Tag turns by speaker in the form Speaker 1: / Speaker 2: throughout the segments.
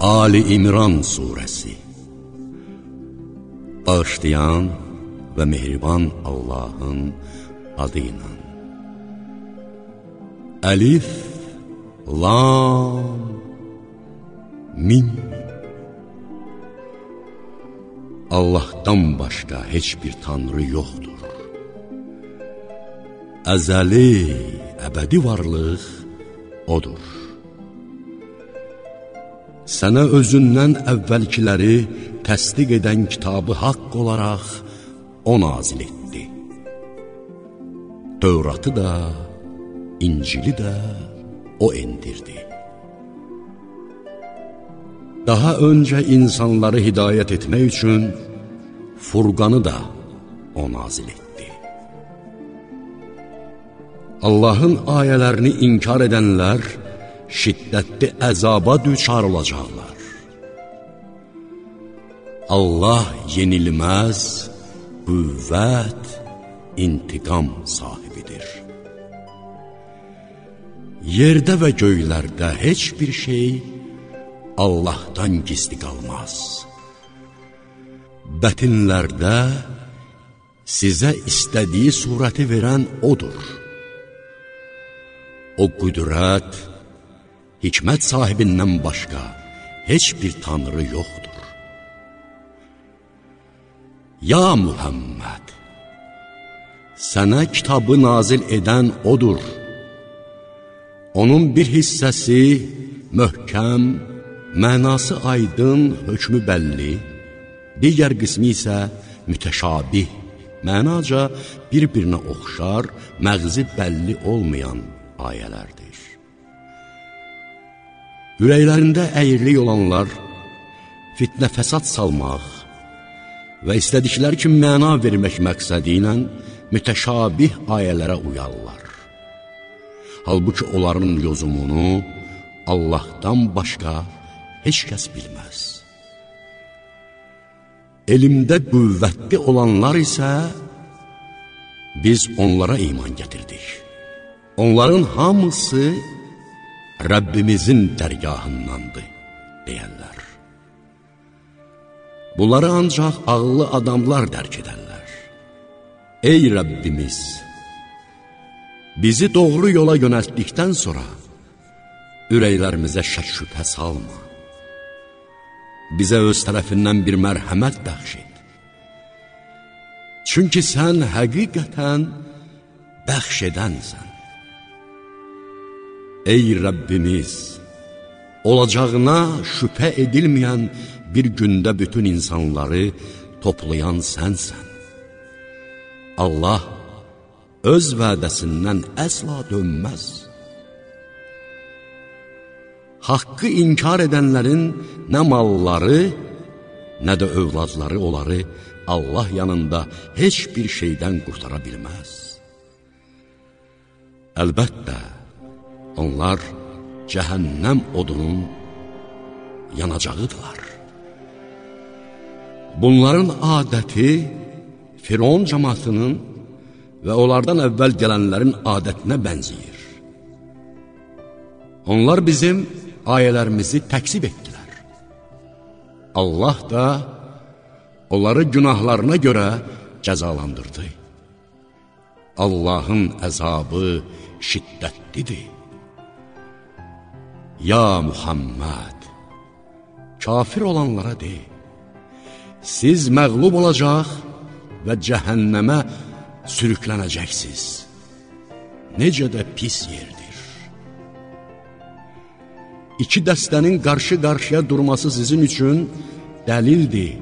Speaker 1: Ali İmran Suresi Bağışlayan və mehriban Allahın adı ilə Əlif, Lam, Mim Allahdan başqa heç bir tanrı yoxdur. Əzəli, əbədi varlıq O'dur. Sənə özündən əvvəlkiləri təsdiq edən kitabı haqq olaraq O nazil etdi. Tövratı da, İncili də O endirdi. Daha öncə insanları hidayət etmək üçün Furqanı da O nazil etdi. Allahın ayələrini inkar edənlər şiddətli əzaba düçar olacaqlar. Allah yenilməz, qüvvət, intiqam sahibidir. Yerdə və göylərdə heç bir şey Allahdan gizli qalmaz. Bətinlərdə sizə istədiyi surəti verən O'dur. O qüdrət, hikmət sahibindən başqa heç bir tanrı yoxdur. Ya Muhammed, sənə kitabı nazil edən odur. Onun bir hissəsi möhkəm, mənası aydın, hökmü bəlli, digər qismi isə mütəşabih, mənaca bir-birinə oxşar, məğzi bəlli olmayan ayələrdir. Ürəklərində əyirlik olanlar fitnə fəsad salmaq və istədikləri kimi məna vermək məqsədi ilə mütəşabih ayələrə uyarlar. Halbuki onların yozumunu Allahdan başqa heç kəs bilməz. Elmdə qüvvətli olanlar isə biz onlara iman gətirdik. Onların hamısı Rəbbimizin dərgahındandır, deyərlər. Bunları ancaq ağıllı adamlar dərk edərlər. Ey Rəbbimiz! Bizi doğru yola yönəltdikdən sonra ürəklərimizə şək şübhə salma. Bizə öz tərəfindən bir mərhəmət bəxş et. Çünki sən həqiqətən bəxş edənsən. Ey Rəbbimiz, olacağına şübhə edilməyən bir gündə bütün insanları toplayan sənsən. Allah öz vədəsindən əsla dönməz. Haqqı inkar edənlərin nə malları, nə də övladları onları Allah yanında heç bir şeydən qurtara bilməz. Əlbəttə, Onlar cəhənnəm odunun yanacağıdırlar. Bunların adəti Firon cəmatının və onlardan əvvəl gələnlərin adətinə bənziyir. Onlar bizim ayələrimizi təksib etdilər. Allah da onları günahlarına görə cəzalandırdı. Allahın əzabı şiddətlidir. Ya Muhammed, kafir olanlara de, siz məqlub olacaq və cəhənnəmə sürüklənəcəksiniz. Necə də pis yerdir. İki dəstənin qarşı-qarşıya durması sizin üçün dəlildir.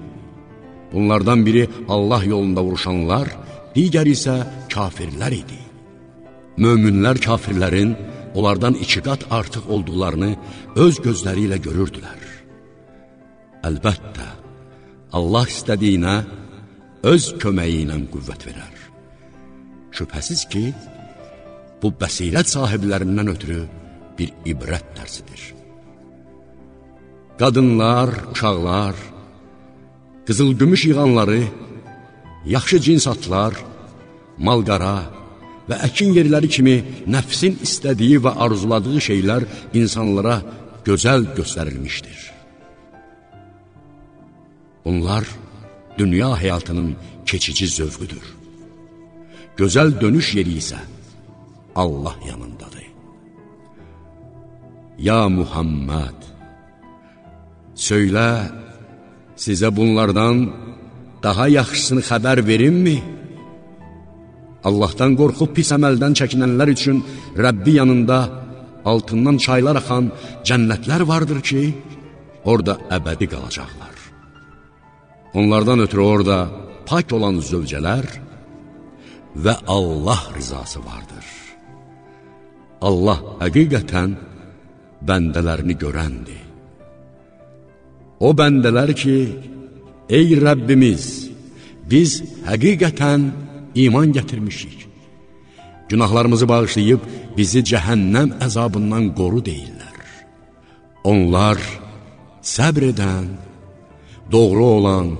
Speaker 1: Bunlardan biri Allah yolunda vuruşanlar, digər isə kafirlər idi. Möminlər kafirlərin, onlardan iki qat artıq olduqlarını öz gözləri ilə görürdülər. Əlbəttə, Allah istədiyinə öz köməyi ilə qüvvət verər. Şübhəsiz ki, bu bəsirət sahiblərindən ötürü bir ibrət dərsidir. Qadınlar, uşaqlar, qızıl-gümüş yığanları, yaxşı cins atlar, malqara, və əkin yerləri kimi nəfsin istədiyi və arzuladığı şeylər insanlara gözəl göstərilmişdir. Bunlar dünya həyatının keçici zövqüdür. Gözəl dönüş yeri isə Allah yanındadır. Ya Muhammed, söylə, sizə bunlardan daha yaxşısını xəbər verimmi? Allahdan qorxub pis əməldən çəkinənlər üçün Rəbbi yanında altından çaylar axan cənnətlər vardır ki, orada əbədi qalacaqlar. Onlardan ötürü orada pak olan zövcələr və Allah rizası vardır. Allah həqiqətən bəndələrini görəndir. O bəndələr ki, ey Rəbbimiz, biz həqiqətən iman gətirmişik. Günahlarımızı bağışlayıb bizi cəhənnəm əzabından qoru deyirlər. Onlar səbr edən, doğru olan,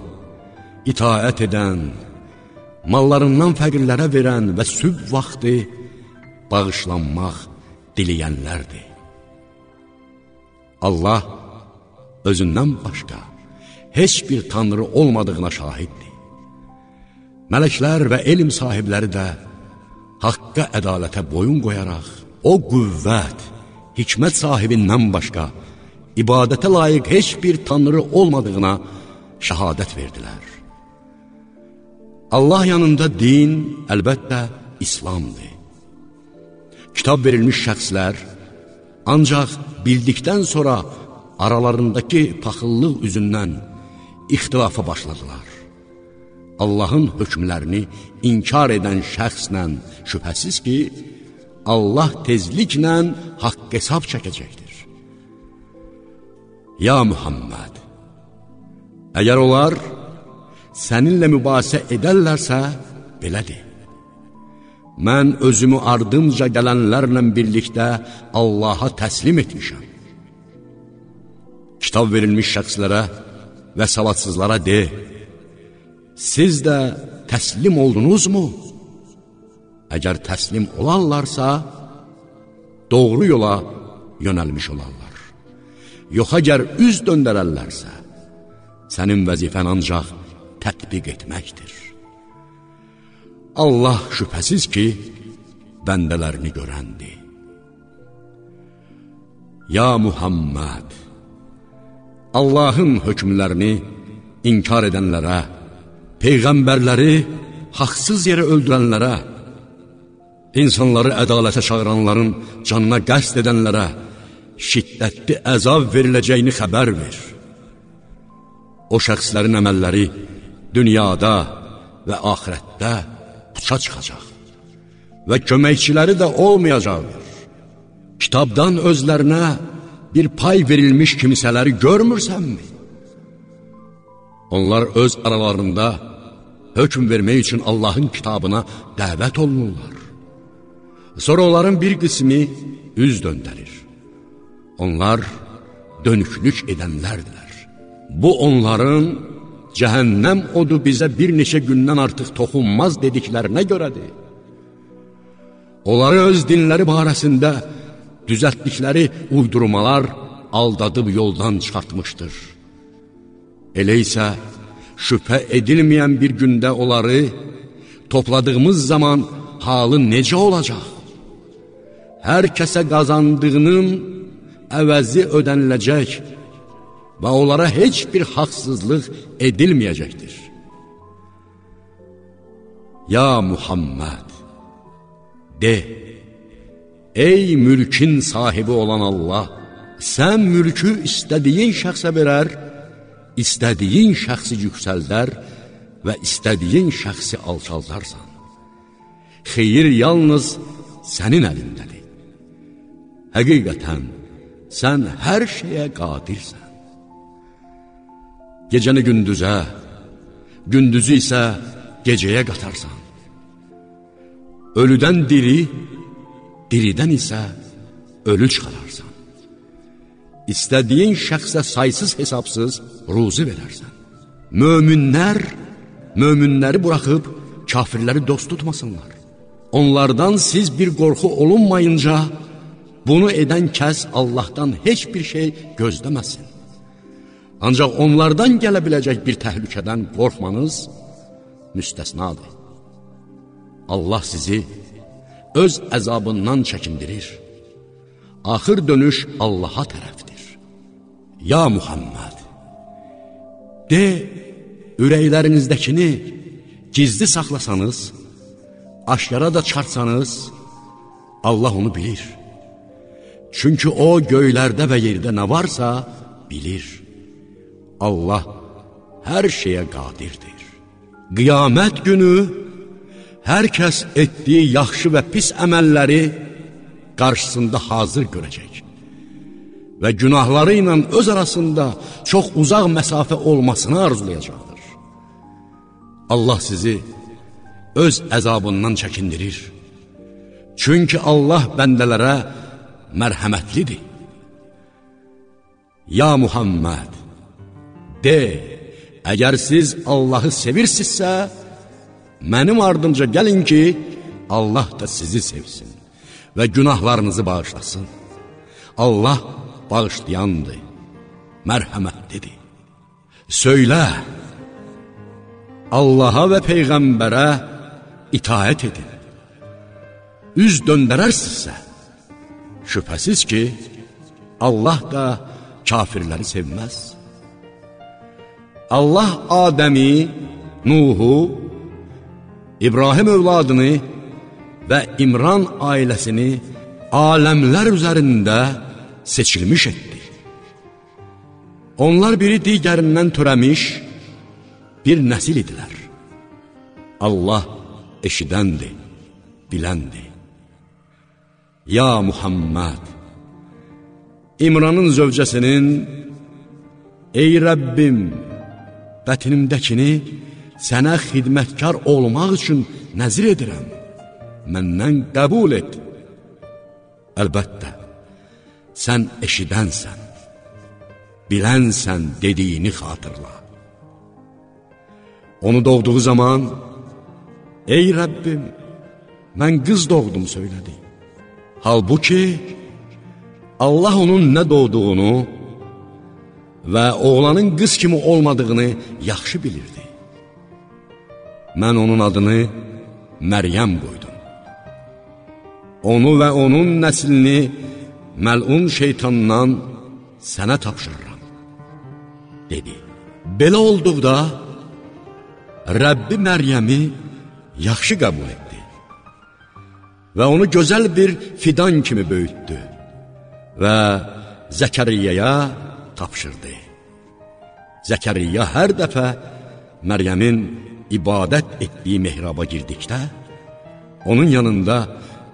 Speaker 1: itaət edən, mallarından fəqirlərə verən və süb vaxtı bağışlanmaq diləyənlərdir. Allah özündən başqa heç bir tanrı olmadığına şahiddir. Mələklər və elm sahibləri də haqqa ədalətə boyun qoyaraq, o qüvvət, hikmət sahibindən başqa, ibadətə layiq heç bir tanrı olmadığına şəhadət verdilər. Allah yanında din, əlbəttə, İslamdır. Kitab verilmiş şəxslər ancaq bildikdən sonra aralarındakı paxıllıq üzündən ixtilafa başladılar. Allahın hökmlərini inkar edən şəxslə şübhəsiz ki, Allah tezliklə haqq hesab çəkəcəkdir. Ya Muhammed, əgər onlar səninlə mübahisə edərlərsə, belədir. Mən özümü ardımca gələnlərlə birlikdə Allaha təslim etmişəm. Kitab verilmiş şəxslərə və savadsızlara de, siz də təslim oldunuzmu? Əgər təslim olarlarsa, doğru yola yönəlmiş olarlar. Yox, əgər üz döndərərlərsə, sənin vəzifən ancaq tətbiq etməkdir. Allah şübhəsiz ki, bəndələrini görəndir. Ya Muhammed, Allahın hökmlərini inkar edənlərə, Peyğəmbərləri haqsız yerə öldürənlərə, insanları ədalətə çağıranların canına qəst edənlərə şiddətli əzab veriləcəyini xəbər ver. O şəxslərin əməlləri dünyada və axirətdə puça çıxacaq və köməkçiləri də olmayacaqdır. Kitabdan özlərinə bir pay verilmiş kimsələri görmürsənmi? Onlar öz aralarında hökm vermək üçün Allahın kitabına dəvət olunurlar. Sonra onların bir qismi üz döndərir. Onlar dönüklük edənlərdilər. Bu onların cəhənnəm odu bizə bir neçə gündən artıq toxunmaz dediklərinə görədir. Onları öz dinləri barəsində düzəltdikləri uydurmalar aldadıb yoldan çıxartmışdır. Elə isə şübhə edilməyən bir gündə onları topladığımız zaman halı necə olacaq? Hər kəsə qazandığının əvəzi ödəniləcək və onlara heç bir haqsızlıq edilməyəcəkdir. Ya Muhammed, de, Ey mülkin sahibi olan Allah, sən mülkü istədiyin şəxsə verər, istədiyin şəxsi yüksəldər və istədiyin şəxsi alçaldarsan. Xeyir yalnız sənin əlindədir. Həqiqətən, sən hər şeyə qadirsən. Gecəni gündüzə, gündüzü isə gecəyə qatarsan. Ölüdən diri, diridən isə ölü çıxararsan. İstədiyin şəxsə saysız hesabsız ruzi verərsən. Möminlər, möminləri buraxıb kafirləri dost tutmasınlar. Onlardan siz bir qorxu olunmayınca, bunu edən kəs Allahdan heç bir şey gözləməsin. Ancaq onlardan gələ biləcək bir təhlükədən qorxmanız müstəsnadır. Allah sizi öz əzabından çəkindirir. Axır dönüş Allaha tərəfdir. Ya Muhammed, de, ürəklərinizdəkini gizli saxlasanız, aşkara da çartsanız, Allah onu bilir. Çünki o göylərdə və yerdə nə varsa bilir. Allah hər şeyə qadirdir. Qiyamət günü hər kəs etdiyi yaxşı və pis əməlləri qarşısında hazır görəcək və günahları ilə öz arasında çox uzaq məsafə olmasını arzulayacaqdır. Allah sizi öz əzabından çəkindirir. Çünki Allah bəndələrə mərhəmətlidir. Ya Muhammed, de, əgər siz Allahı sevirsinizsə, mənim ardınca gəlin ki, Allah da sizi sevsin və günahlarınızı bağışlasın. Allah bağışlayandır, mərhəmətlidir. Söylə, Allaha və Peyğəmbərə itaət edin. Üz döndərərsinizsə, şübhəsiz ki, Allah da kafirləri sevməz. Allah Adəmi, Nuhu, İbrahim övladını və İmran ailəsini aləmlər üzərində seçilmiş etdi. Onlar biri digərindən törəmiş bir nəsil idilər. Allah eşidəndir, biləndir. Ya Muhammed, İmranın zövcəsinin, Ey Rəbbim, bətinimdəkini sənə xidmətkar olmaq üçün nəzir edirəm, məndən qəbul et. Əlbəttə, sən eşidənsən, bilənsən dediyini xatırla. Onu doğduğu zaman, ey Rəbbim, mən qız doğdum söylədi. Halbuki, Allah onun nə doğduğunu və oğlanın qız kimi olmadığını yaxşı bilirdi. Mən onun adını Məryəm qoydum. Onu və onun nəslini məlun şeytandan sənə tapşırıram, dedi. Belə olduqda, Rəbbi Məryəmi yaxşı qəbul etdi və onu gözəl bir fidan kimi böyütdü və Zəkəriyyəyə tapşırdı. Zəkəriyyə hər dəfə Məryəmin ibadət etdiyi mehraba girdikdə, onun yanında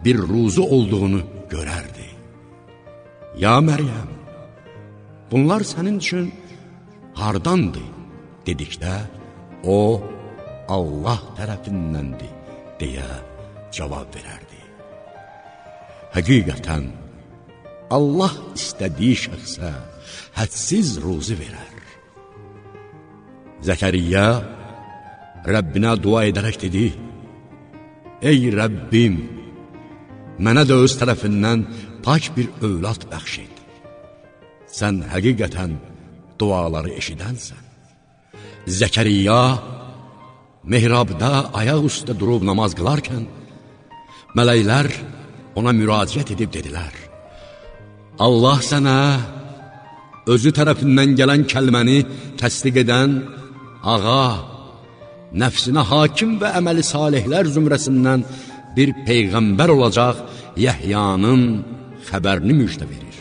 Speaker 1: bir ruzu olduğunu görərdi. Ya Məryəm, bunlar sənin üçün hardandır, dedikdə, o, Allah tərəfindəndir, deyə cavab verərdi. Həqiqətən, Allah istədiyi şəxsə hədsiz ruzi verər. Zəkəriyyə Rəbbinə dua edərək dedi, Ey Rəbbim, mənə də öz tərəfindən pak bir övlad bəxş et. Sən həqiqətən duaları eşidənsən. Zəkəriyya mehrabda ayaq üstə durub namaz qılarkən, mələklər ona müraciət edib dedilər, Allah sənə özü tərəfindən gələn kəlməni təsdiq edən ağa, nəfsinə hakim və əməli salihlər zümrəsindən bir peyğəmbər olacaq Yəhyanın xəbərini müjdə verir.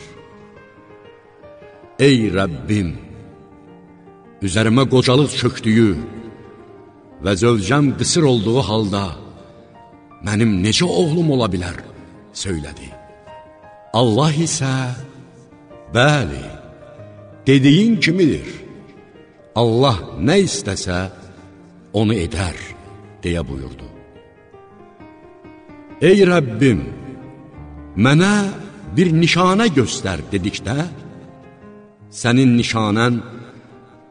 Speaker 1: Ey Rəbbim, üzərimə qocalıq çöktüyü və zövcəm qısır olduğu halda mənim necə oğlum ola bilər, söylədi. Allah isə, bəli, dediyin kimidir. Allah nə istəsə, onu edər, deyə buyurdu. Ey Rəbbim, mənə bir nişanə göstər dedikdə, sənin nişanən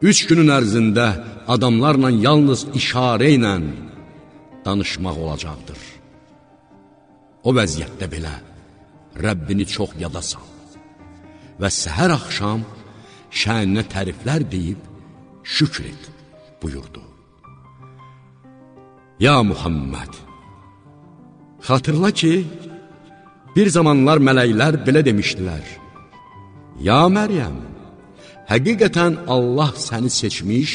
Speaker 1: üç günün ərzində adamlarla yalnız işarə ilə danışmaq olacaqdır. O vəziyyətdə belə Rəbbini çox yada sal və səhər axşam şəninə təriflər deyib, şükr et, buyurdu. Ya Muhammed, xatırla ki, bir zamanlar mələklər belə demişdilər, Ya Məryəm, həqiqətən Allah səni seçmiş,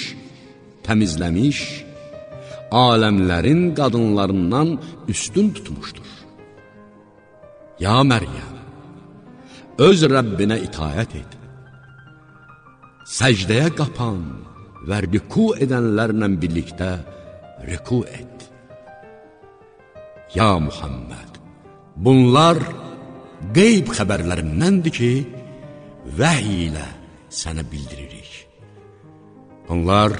Speaker 1: təmizləmiş, aləmlərin qadınlarından üstün tutmuşdur. Ya Məryəm, öz Rəbbinə itayət et. Səcdəyə qapan və riku edənlərlə birlikdə riku et. Ya Muhammed, bunlar qeyb xəbərlərindəndir ki, vəhy ilə sənə bildiririk. Onlar,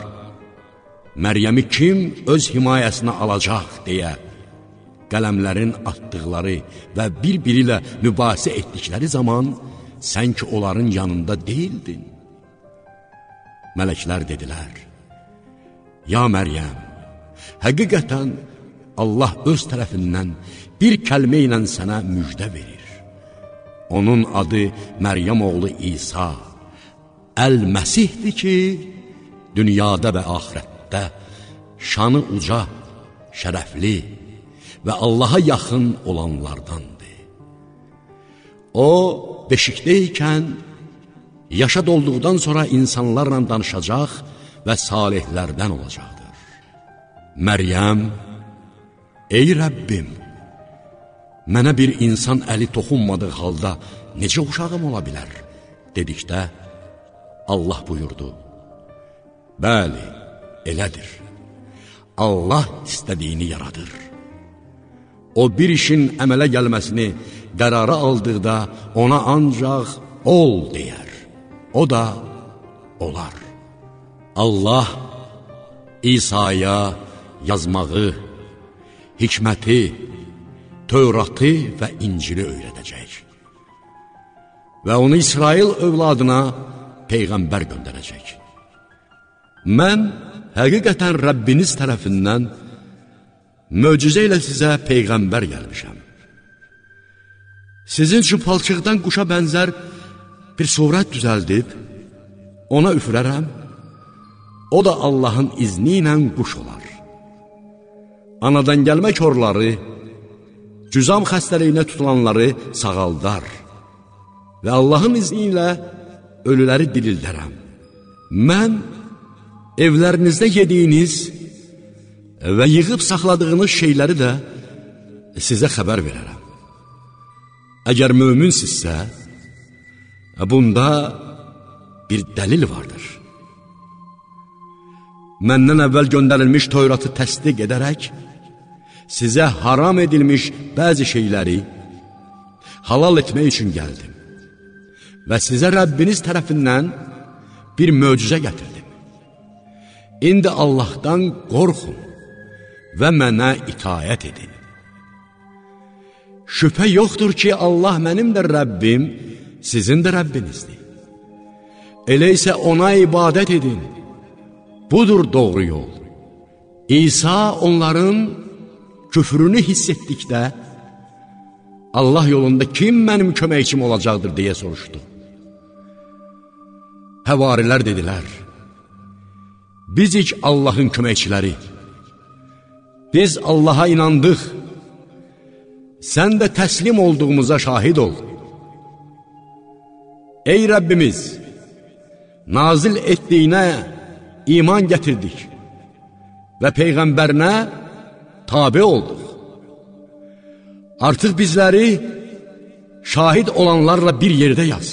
Speaker 1: Məryəmi kim öz himayəsinə alacaq deyə, qələmlərin atdıqları və bir-biri ilə mübahisə etdikləri zaman sən ki onların yanında deyildin. Mələklər dedilər, Ya Məryəm, həqiqətən Allah öz tərəfindən bir kəlmə ilə sənə müjdə verir. Onun adı Məryəm oğlu İsa, Əl-Məsihdir ki, dünyada və axirətdə şanı uca, şərəfli, və Allaha yaxın olanlardandır. O, beşikdəykən, yaşa dolduqdan sonra insanlarla danışacaq və salihlərdən olacaqdır. Məryəm, ey Rəbbim, mənə bir insan əli toxunmadığı halda necə uşağım ola bilər? Dedikdə, Allah buyurdu, Bəli, elədir. Allah istədiyini yaradır. O bir işin əmələ gəlməsini qərara aldıqda ona ancaq ol deyər. O da olar. Allah İsa'ya yazmağı, hikməti, Tövratı və İncili öyrədəcək. Və onu İsrail övladına Peyğəmbər göndərəcək. Mən həqiqətən Rəbbiniz tərəfindən möcüzə ilə sizə Peyğəmbər gəlmişəm. Sizin üçün palçıqdan quşa bənzər bir surət düzəldib, ona üfürərəm, o da Allahın izni ilə quş olar. Anadan gəlmə korları, cüzam xəstəliyinə tutulanları sağaldar və Allahın izni ilə ölüləri dirildərəm. Mən evlərinizdə yediyiniz və yığıb saxladığınız şeyləri də sizə xəbər verərəm. Əgər möminsinizsə, bunda bir dəlil vardır. Məndən əvvəl göndərilmiş Töyratı təsdiq edərək, sizə haram edilmiş bəzi şeyləri halal etmək üçün gəldim və sizə Rəbbiniz tərəfindən bir möcüzə gətirdim. İndi Allahdan qorxun və mənə itayət edin. Şübhə yoxdur ki, Allah mənim də Rəbbim, sizin də Rəbbinizdir. Elə isə ona ibadət edin. Budur doğru yol. İsa onların küfrünü hiss etdikdə, Allah yolunda kim mənim köməkçim olacaqdır deyə soruşdu. Həvarilər dedilər, bizik Allahın köməkçiləri, biz Allaha inandıq, sən də təslim olduğumuza şahid ol. Ey Rəbbimiz, nazil etdiyinə iman gətirdik və Peyğəmbərinə tabi olduq. Artıq bizləri şahid olanlarla bir yerdə yaz.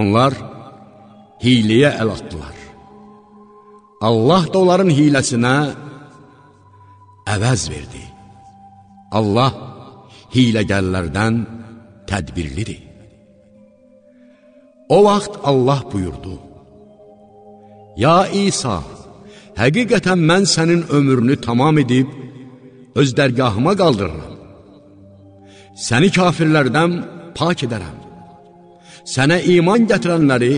Speaker 1: Onlar hiləyə əl atdılar. Allah da onların hiləsinə əvəz verdi. Allah hiləgərlərdən tədbirlidir. O vaxt Allah buyurdu, Ya İsa, həqiqətən mən sənin ömrünü tamam edib, öz dərgahıma qaldırıram. Səni kafirlərdən pak edərəm. Sənə iman gətirənləri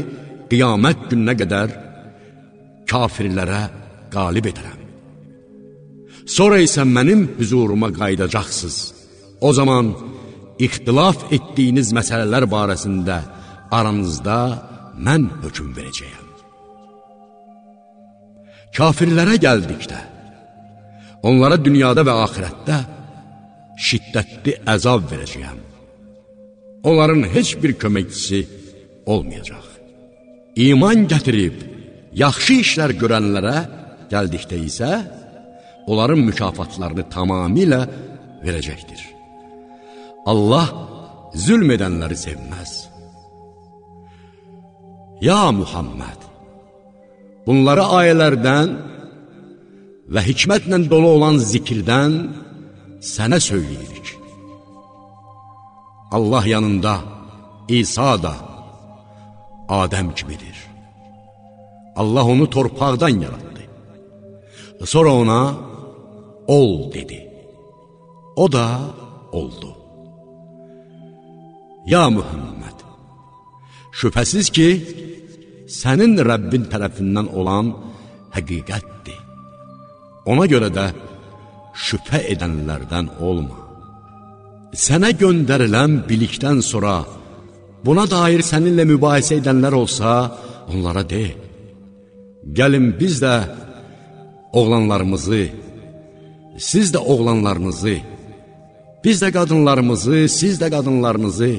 Speaker 1: qiyamət gününə qədər kafirlərə qalib edərəm. Sonra isə mənim hüzuruma qaydacaqsınız. O zaman ixtilaf etdiyiniz məsələlər barəsində aranızda mən hökum verəcəyəm. Kafirlərə gəldikdə, onlara dünyada və axirətdə şiddətli əzab verəcəyəm. Onların heç bir köməkçisi olmayacaq. İman gətirib, yaxşı işlər görənlərə gəldikdə isə, onların mükafatlarını tamamilə verəcəkdir. Allah zülm edənləri sevməz. Ya Muhammed, bunları ayələrdən və hikmətlə dolu olan zikirdən sənə söyləyirik. Allah yanında İsa da Adəm kimidir. Allah onu torpaqdan yaratdı. Sonra ona ol dedi. O da oldu. Ya Muhammed, şübhəsiz ki, sənin Rəbbin tərəfindən olan həqiqətdir. Ona görə də şübhə edənlərdən olma. Sənə göndərilən bilikdən sonra buna dair səninlə mübahisə edənlər olsa, onlara de, gəlin biz də oğlanlarımızı, siz də oğlanlarınızı, biz də qadınlarımızı, siz də qadınlarınızı,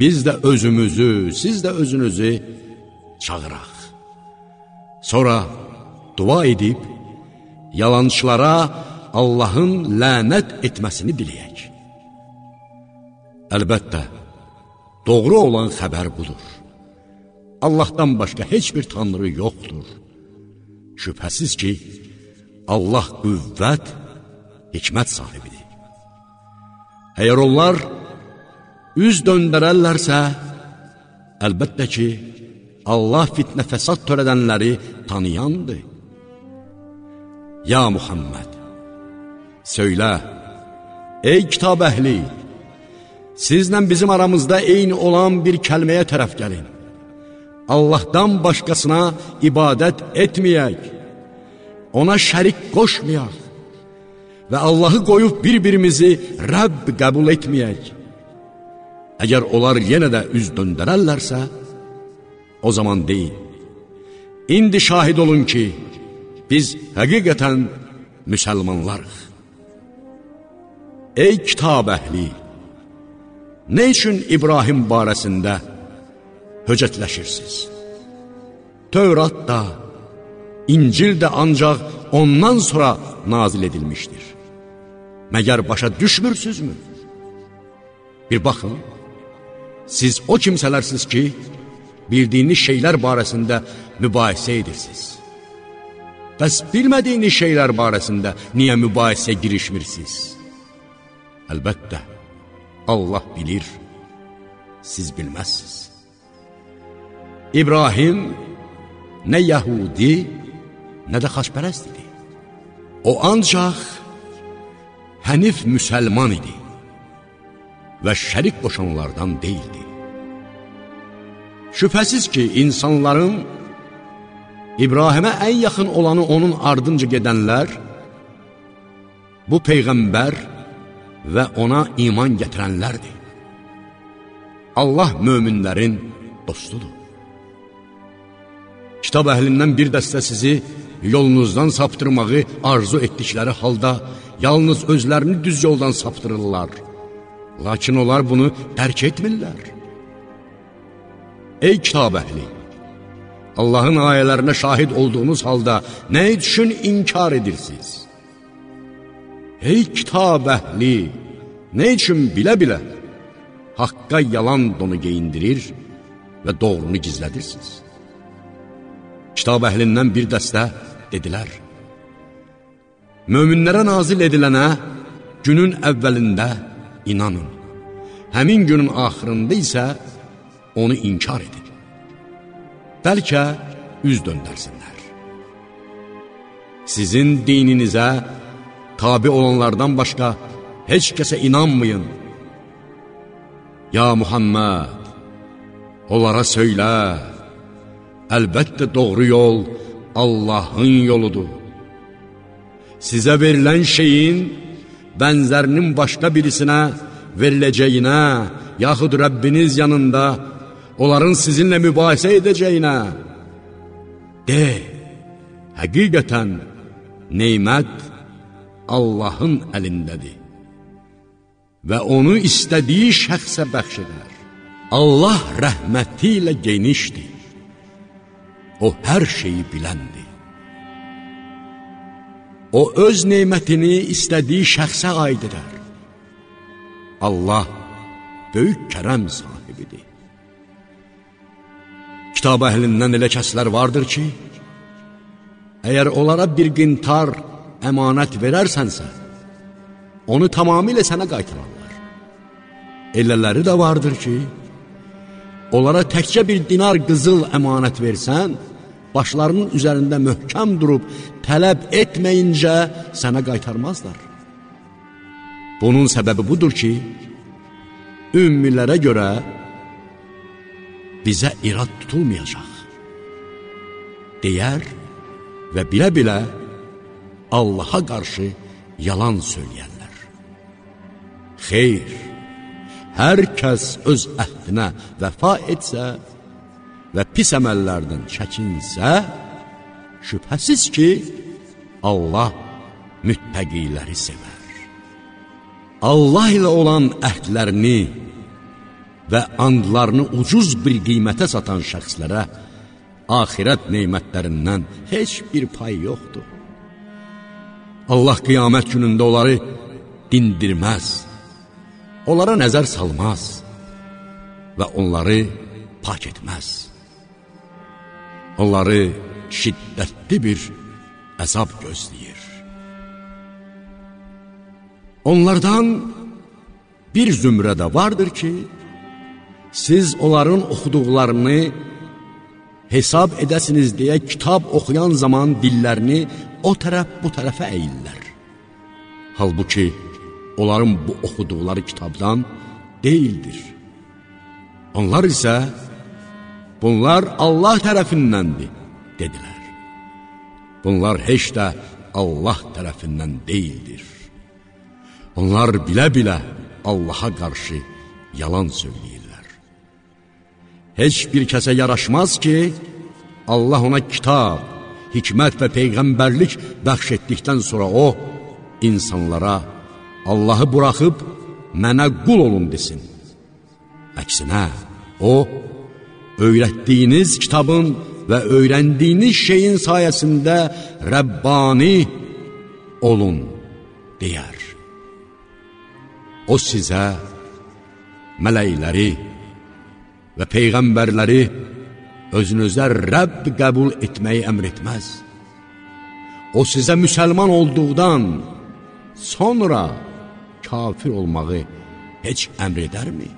Speaker 1: biz də özümüzü, siz də özünüzü çağıraq. Sonra dua edib, yalançılara Allahın lənət etməsini diləyək. Əlbəttə, doğru olan xəbər budur. Allahdan başqa heç bir tanrı yoxdur. Şübhəsiz ki, Allah qüvvət, hikmət sahibidir. Əgər onlar üz döndərərlərsə, əlbəttə ki, Allah fitnə fəsad törədənləri tanıyandır. Ya Muhammed, söylə, ey kitab əhli, sizlə bizim aramızda eyni olan bir kəlməyə tərəf gəlin. Allahdan başqasına ibadət etməyək, ona şərik qoşmayaq və Allahı qoyub bir-birimizi Rəbb qəbul etməyək. Əgər onlar yenə də üz döndərərlərsə, o zaman deyin, indi şahid olun ki, biz həqiqətən müsəlmanlarıq. Ey kitab əhli, nə üçün İbrahim barəsində höcətləşirsiniz? Tövrat da, İncil də ancaq ondan sonra nazil edilmişdir. Məgər başa düşmürsünüzmü? Bir baxın, siz o kimsələrsiniz ki, bildiyiniz şeylər barəsində mübahisə edirsiniz. Bəs bilmədiyiniz şeylər barəsində niyə mübahisə girişmirsiniz? Əlbəttə, Allah bilir, siz bilməzsiniz. İbrahim nə Yəhudi, nə də xaçpərəst idi. O ancaq hənif müsəlman idi və şərik qoşanlardan deyildi. Şübhəsiz ki, insanların İbrahimə ən yaxın olanı onun ardınca gedənlər, bu Peyğəmbər və ona iman gətirənlərdir. Allah möminlərin dostudur. Kitab əhlindən bir dəstə sizi yolunuzdan saptırmağı arzu etdikləri halda, yalnız özlərini düz yoldan saptırırlar. Lakin onlar bunu dərk etmirlər. Ey kitab əhli! Allahın ayələrinə şahid olduğunuz halda nə üçün inkar edirsiniz? Ey kitab əhli! Nə üçün bilə-bilə haqqa yalan donu geyindirir və doğrunu gizlədirsiniz? Kitab əhlindən bir dəstə dedilər, Möminlərə nazil edilənə günün əvvəlində inanın, həmin günün axırında isə onu inkar edin. Bəlkə üz döndərsinlər. Sizin dininizə tabi olanlardan başqa heç kəsə inanmayın. Ya Muhammed, onlara söylə, əlbəttə doğru yol Allahın yoludur. Sizə verilən şeyin bənzərinin başqa birisinə veriləcəyinə, yaxud Rəbbiniz yanında onların sizinlə mübahisə edəcəyinə, de, həqiqətən neymət Allahın əlindədir və onu istədiyi şəxsə bəxş edər. Allah rəhməti ilə genişdir, o hər şeyi biləndir. O öz neymətini istədiyi şəxsə aid edər. Allah böyük kərəm sahibidir. Kitab əhlindən elə kəslər vardır ki, əgər onlara bir qintar əmanət verərsənsə, onu tamamilə sənə qaytararlar. Elələri də vardır ki, onlara təkcə bir dinar qızıl əmanət versən, başlarının üzərində möhkəm durub tələb etməyincə sənə qaytarmazlar. Bunun səbəbi budur ki, ümmilərə görə bizə irad tutulmayacaq. Deyər və bilə-bilə Allaha qarşı yalan söyləyərlər. Xeyr, hər kəs öz əhdinə vəfa etsə və pis əməllərdən çəkinsə, şübhəsiz ki, Allah müttəqiləri sevər. Allah ilə olan əhdlərini və andlarını ucuz bir qiymətə satan şəxslərə axirət neymətlərindən heç bir pay yoxdur. Allah qiyamət günündə onları dindirməz, onlara nəzər salmaz və onları pak etməz. Onları şiddətli bir əzab gözləyir. Onlardan bir zümrədə vardır ki, siz onların oxuduqlarını hesab edəsiniz deyə kitab oxuyan zaman dillərini o tərəf bu tərəfə əyirlər. Halbuki, onların bu oxuduqları kitabdan deyildir. Onlar isə, bunlar Allah tərəfindəndir, dedilər. Bunlar heç də Allah tərəfindən deyildir. Onlar bilə-bilə Allaha qarşı yalan söyləyirlər. Heç bir kəsə yaraşmaz ki, Allah ona kitab, hikmət və peyğəmbərlik bəxş etdikdən sonra o, insanlara Allahı buraxıb mənə qul olun desin. Əksinə, o, öyrətdiyiniz kitabın və öyrəndiyiniz şeyin sayəsində Rəbbani olun, deyər. O sizə mələkləri və peyğəmbərləri özünüzə Rəbb qəbul etməyi əmr etməz. O sizə müsəlman olduqdan sonra kafir olmağı heç əmr edərmi?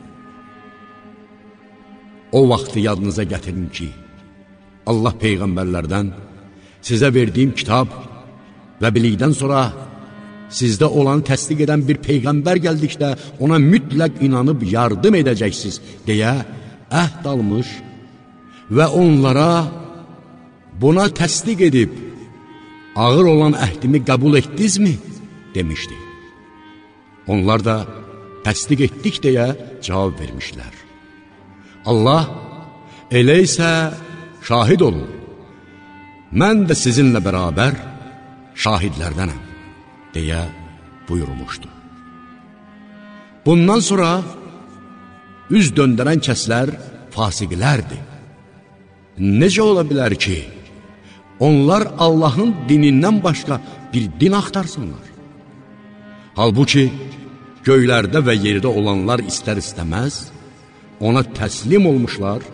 Speaker 1: O vaxtı yadınıza gətirin ki, Allah peyğəmbərlərdən sizə verdiyim kitab və bilikdən sonra sizdə olanı təsdiq edən bir peyğəmbər gəldikdə ona mütləq inanıb yardım edəcəksiniz deyə əhd almış və onlara buna təsdiq edib ağır olan əhdimi qəbul etdinizmi demişdi. Onlar da təsdiq etdik deyə cavab vermişlər. Allah elə isə şahid olun. Mən də sizinlə bərabər şahidlərdənəm deyə buyurmuşdu. Bundan sonra üz döndərən kəslər fasiqlərdir. Necə ola bilər ki, onlar Allahın dinindən başqa bir din axtarsınlar? Halbuki, göylərdə və yerdə olanlar istər-istəməz, ona təslim olmuşlar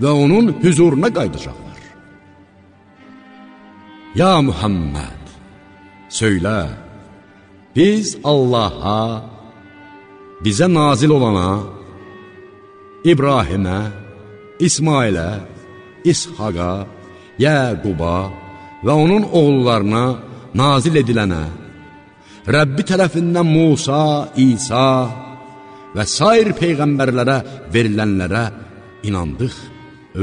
Speaker 1: və onun hüzuruna qaydacaqlar. Ya Muhammed! Söylə, biz Allaha, bizə nazil olana, İbrahimə, İsmailə, İshaqa, Yəquba və onun oğullarına nazil edilənə, Rəbbi tərəfindən Musa, İsa və sair peyğəmbərlərə verilənlərə inandıq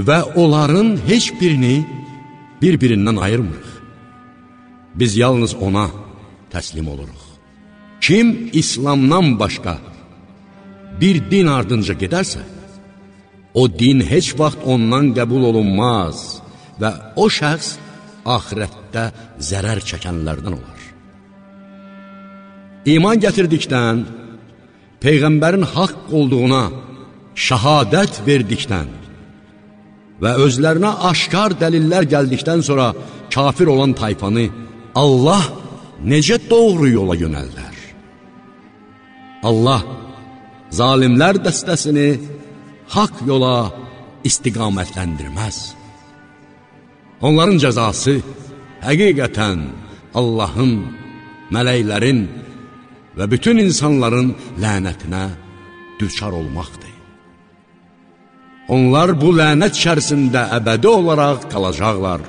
Speaker 1: və onların heç birini bir-birindən ayırmırıq biz yalnız ona təslim oluruq. Kim İslamdan başqa bir din ardınca gedərsə, o din heç vaxt ondan qəbul olunmaz və o şəxs axirətdə zərər çəkənlərdən olar. İman gətirdikdən, Peyğəmbərin haqq olduğuna şəhadət verdikdən və özlərinə aşkar dəlillər gəldikdən sonra kafir olan tayfanı Allah necə doğru yola yönəldər? Allah zalimlər dəstəsini haqq yola istiqamətləndirməz. Onların cəzası həqiqətən Allahın, mələklərin və bütün insanların lənətinə düçar olmaqdır. Onlar bu lənət içərisində əbədi olaraq qalacaqlar.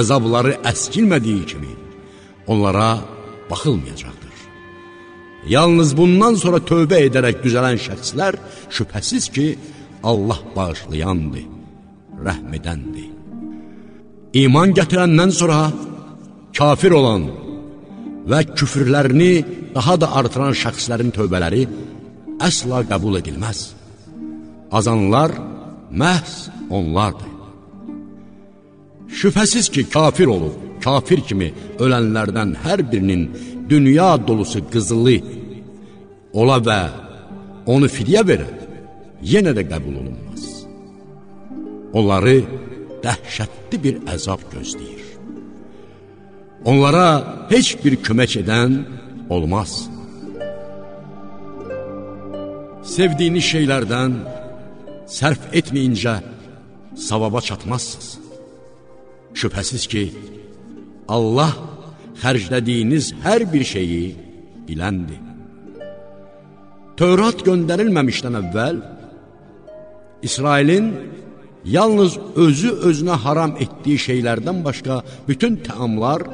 Speaker 1: Əzabları əskilmədiyi kimi onlara baxılmayacaqdır. Yalnız bundan sonra tövbə edərək düzələn şəxslər şübhəsiz ki, Allah bağışlayandır, rəhm edəndir. İman gətirəndən sonra kafir olan və küfürlərini daha da artıran şəxslərin tövbələri əsla qəbul edilməz. Azanlar məhz onlardır. Şübhəsiz ki, kafir olub, kafir kimi ölənlərdən hər birinin dünya dolusu qızılı ola və onu fidyə verə, yenə də qəbul olunmaz. Onları dəhşətli bir əzab gözləyir. Onlara heç bir kömək edən olmaz. Sevdiyiniz şeylərdən sərf etməyincə savaba çatmazsınız. Şübhəsiz ki, Allah xərclədiyiniz hər bir şeyi biləndir. Tövrat göndərilməmişdən əvvəl İsrailin yalnız özü özünə haram etdiyi şeylərdən başqa bütün təamlar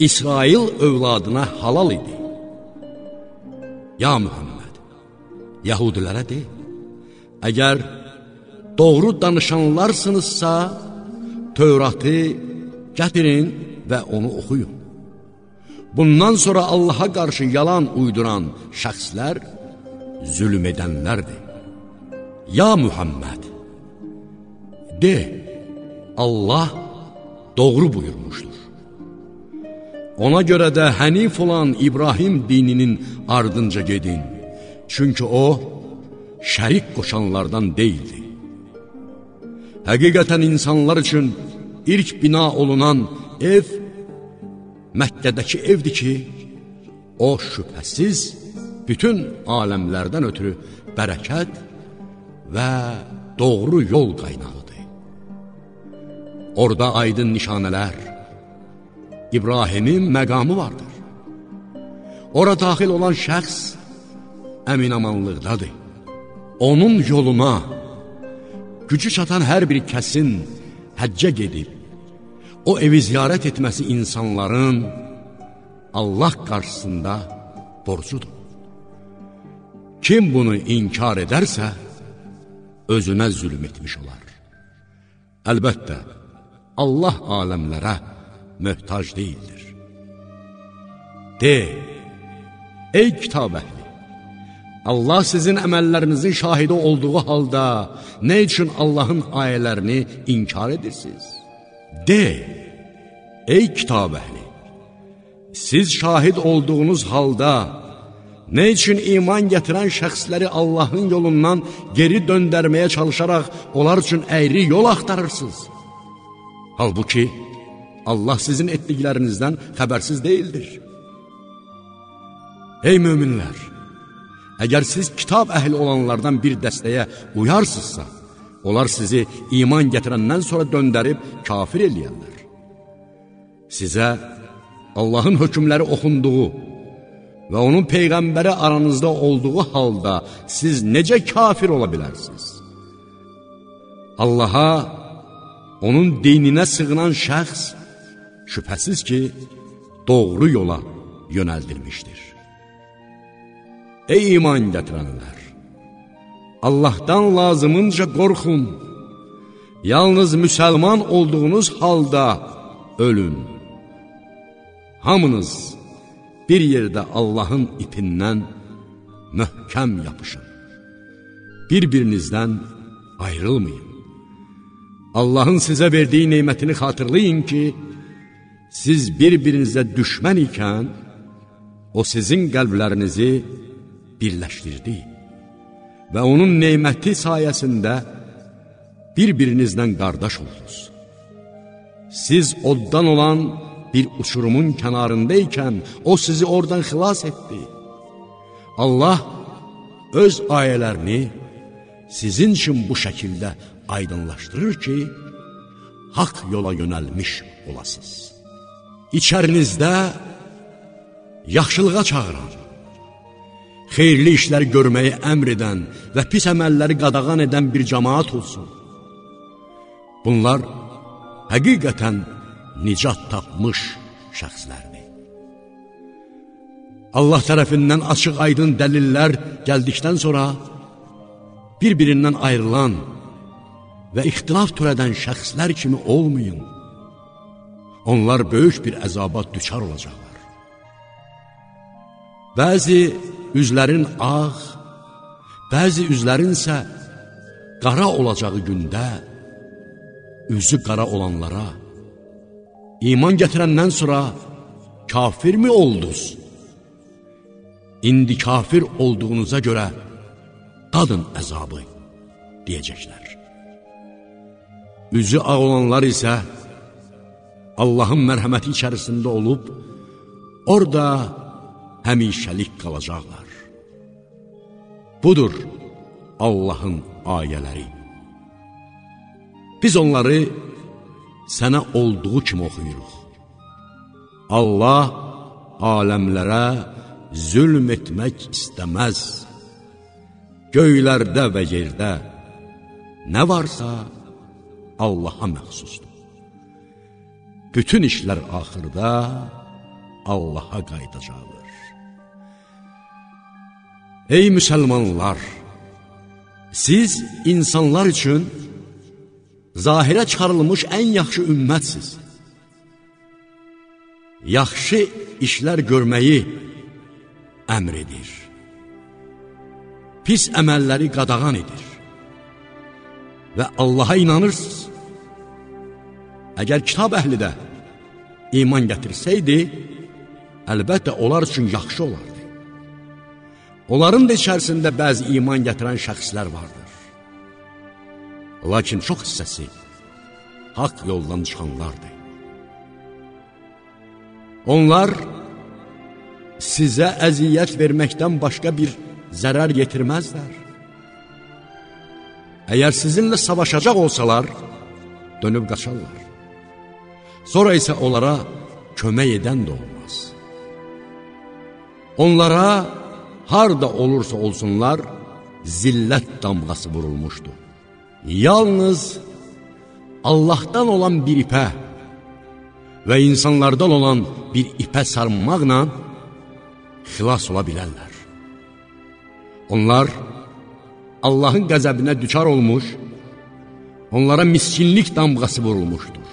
Speaker 1: İsrail övladına halal idi. Ya Mühəmməd, Yahudilərə de, əgər doğru danışanlarsınızsa, Tövratı gətirin və onu oxuyun. Bundan sonra Allaha qarşı yalan uyduran şəxslər zülm edənlərdir. Ya Mühəmməd, de, Allah doğru buyurmuşdur. Ona görə də hənif olan İbrahim dininin ardınca gedin. Çünki o, şərik qoşanlardan deyildi. Həqiqətən insanlar üçün ilk bina olunan ev Məkkədəki evdir ki, o şübhəsiz bütün aləmlərdən ötürü bərəkət və doğru yol qaynağıdır. Orada aydın nişanələr, İbrahimin məqamı vardır. Ora daxil olan şəxs əminamanlıqdadır. Onun yoluna gücü çatan hər bir kəsin həccə gedib, o evi ziyarət etməsi insanların Allah qarşısında borcudur. Kim bunu inkar edərsə, özünə zülm etmiş olar. Əlbəttə, Allah aləmlərə möhtac deyildir. De, ey kitab əhli, Allah sizin əməllərinizin şahidi olduğu halda nə üçün Allahın ayələrini inkar edirsiniz? De, ey kitab əhli, siz şahid olduğunuz halda nə üçün iman gətirən şəxsləri Allahın yolundan geri döndərməyə çalışaraq onlar üçün əyri yol axtarırsınız? Halbuki, Allah sizin etdiklərinizdən xəbərsiz deyildir. Ey möminlər! Əgər siz kitab əhli olanlardan bir dəstəyə uyarsınızsa, onlar sizi iman gətirəndən sonra döndərib kafir eləyərlər. Sizə Allahın hökmləri oxunduğu və onun Peyğəmbəri aranızda olduğu halda siz necə kafir ola bilərsiniz? Allaha, onun dininə sığınan şəxs şübhəsiz ki, doğru yola yönəldilmişdir. Ey iman gətirənlər! Allahdan lazımınca qorxun, yalnız müsəlman olduğunuz halda ölün. Hamınız bir yerdə Allahın ipindən möhkəm yapışın. Bir-birinizdən ayrılmayın. Allahın sizə verdiyi neymətini xatırlayın ki, siz bir-birinizə düşmən ikən, o sizin qəlblərinizi birləşdirdi və onun neyməti sayəsində bir-birinizdən qardaş oldunuz. Siz oddan olan bir uçurumun kənarındaykən, o sizi oradan xilas etdi. Allah öz ayələrini sizin üçün bu şəkildə aydınlaşdırır ki, haqq yola yönəlmiş olasınız. İçərinizdə yaxşılığa çağıran, xeyirli işlər görməyi əmr edən və pis əməlləri qadağan edən bir cəmaat olsun. Bunlar həqiqətən nicat tapmış şəxslərdir. Allah tərəfindən açıq aydın dəlillər gəldikdən sonra bir-birindən ayrılan və ixtilaf törədən şəxslər kimi olmayın. Onlar böyük bir əzaba düçar olacaqlar. Bəzi üzlərin ağ, bəzi üzlərin isə qara olacağı gündə, üzü qara olanlara, iman gətirəndən sonra kafirmi oldunuz? İndi kafir olduğunuza görə dadın əzabı, deyəcəklər. Üzü ağ olanlar isə Allahın mərhəməti içərisində olub, orada həmişəlik qalacaqlar. Budur Allahın ayələri. Biz onları sənə olduğu kimi oxuyuruq. Allah aləmlərə zülm etmək istəməz. Göylərdə və yerdə nə varsa Allaha məxsusdur. Bütün işlər axırda Allaha qayıdacaqdır. Ey müsəlmanlar! Siz insanlar üçün zahirə çıxarılmış ən yaxşı ümmətsiz. Yaxşı işlər görməyi əmr edir. Pis əməlləri qadağan edir. Və Allaha inanırsınız. Əgər kitab əhli də iman gətirsəydi, əlbəttə onlar üçün yaxşı olardı. Onların da içərisində bəzi iman gətirən şəxslər vardır. Lakin çox hissəsi haqq yoldan çıxanlardır. Onlar sizə əziyyət verməkdən başqa bir zərər yetirməzlər. Əgər sizinlə savaşacaq olsalar, dönüb qaçarlar. Sonra isə onlara kömək edən də olmaz. Onlara harda olursa olsunlar, zillət damğası vurulmuşdur. Yalnız Allahdan olan bir ipə və insanlardan olan bir ipə sarmaqla xilas ola bilərlər. Onlar Allahın qəzəbinə düçar olmuş, onlara miskinlik damğası vurulmuşdur.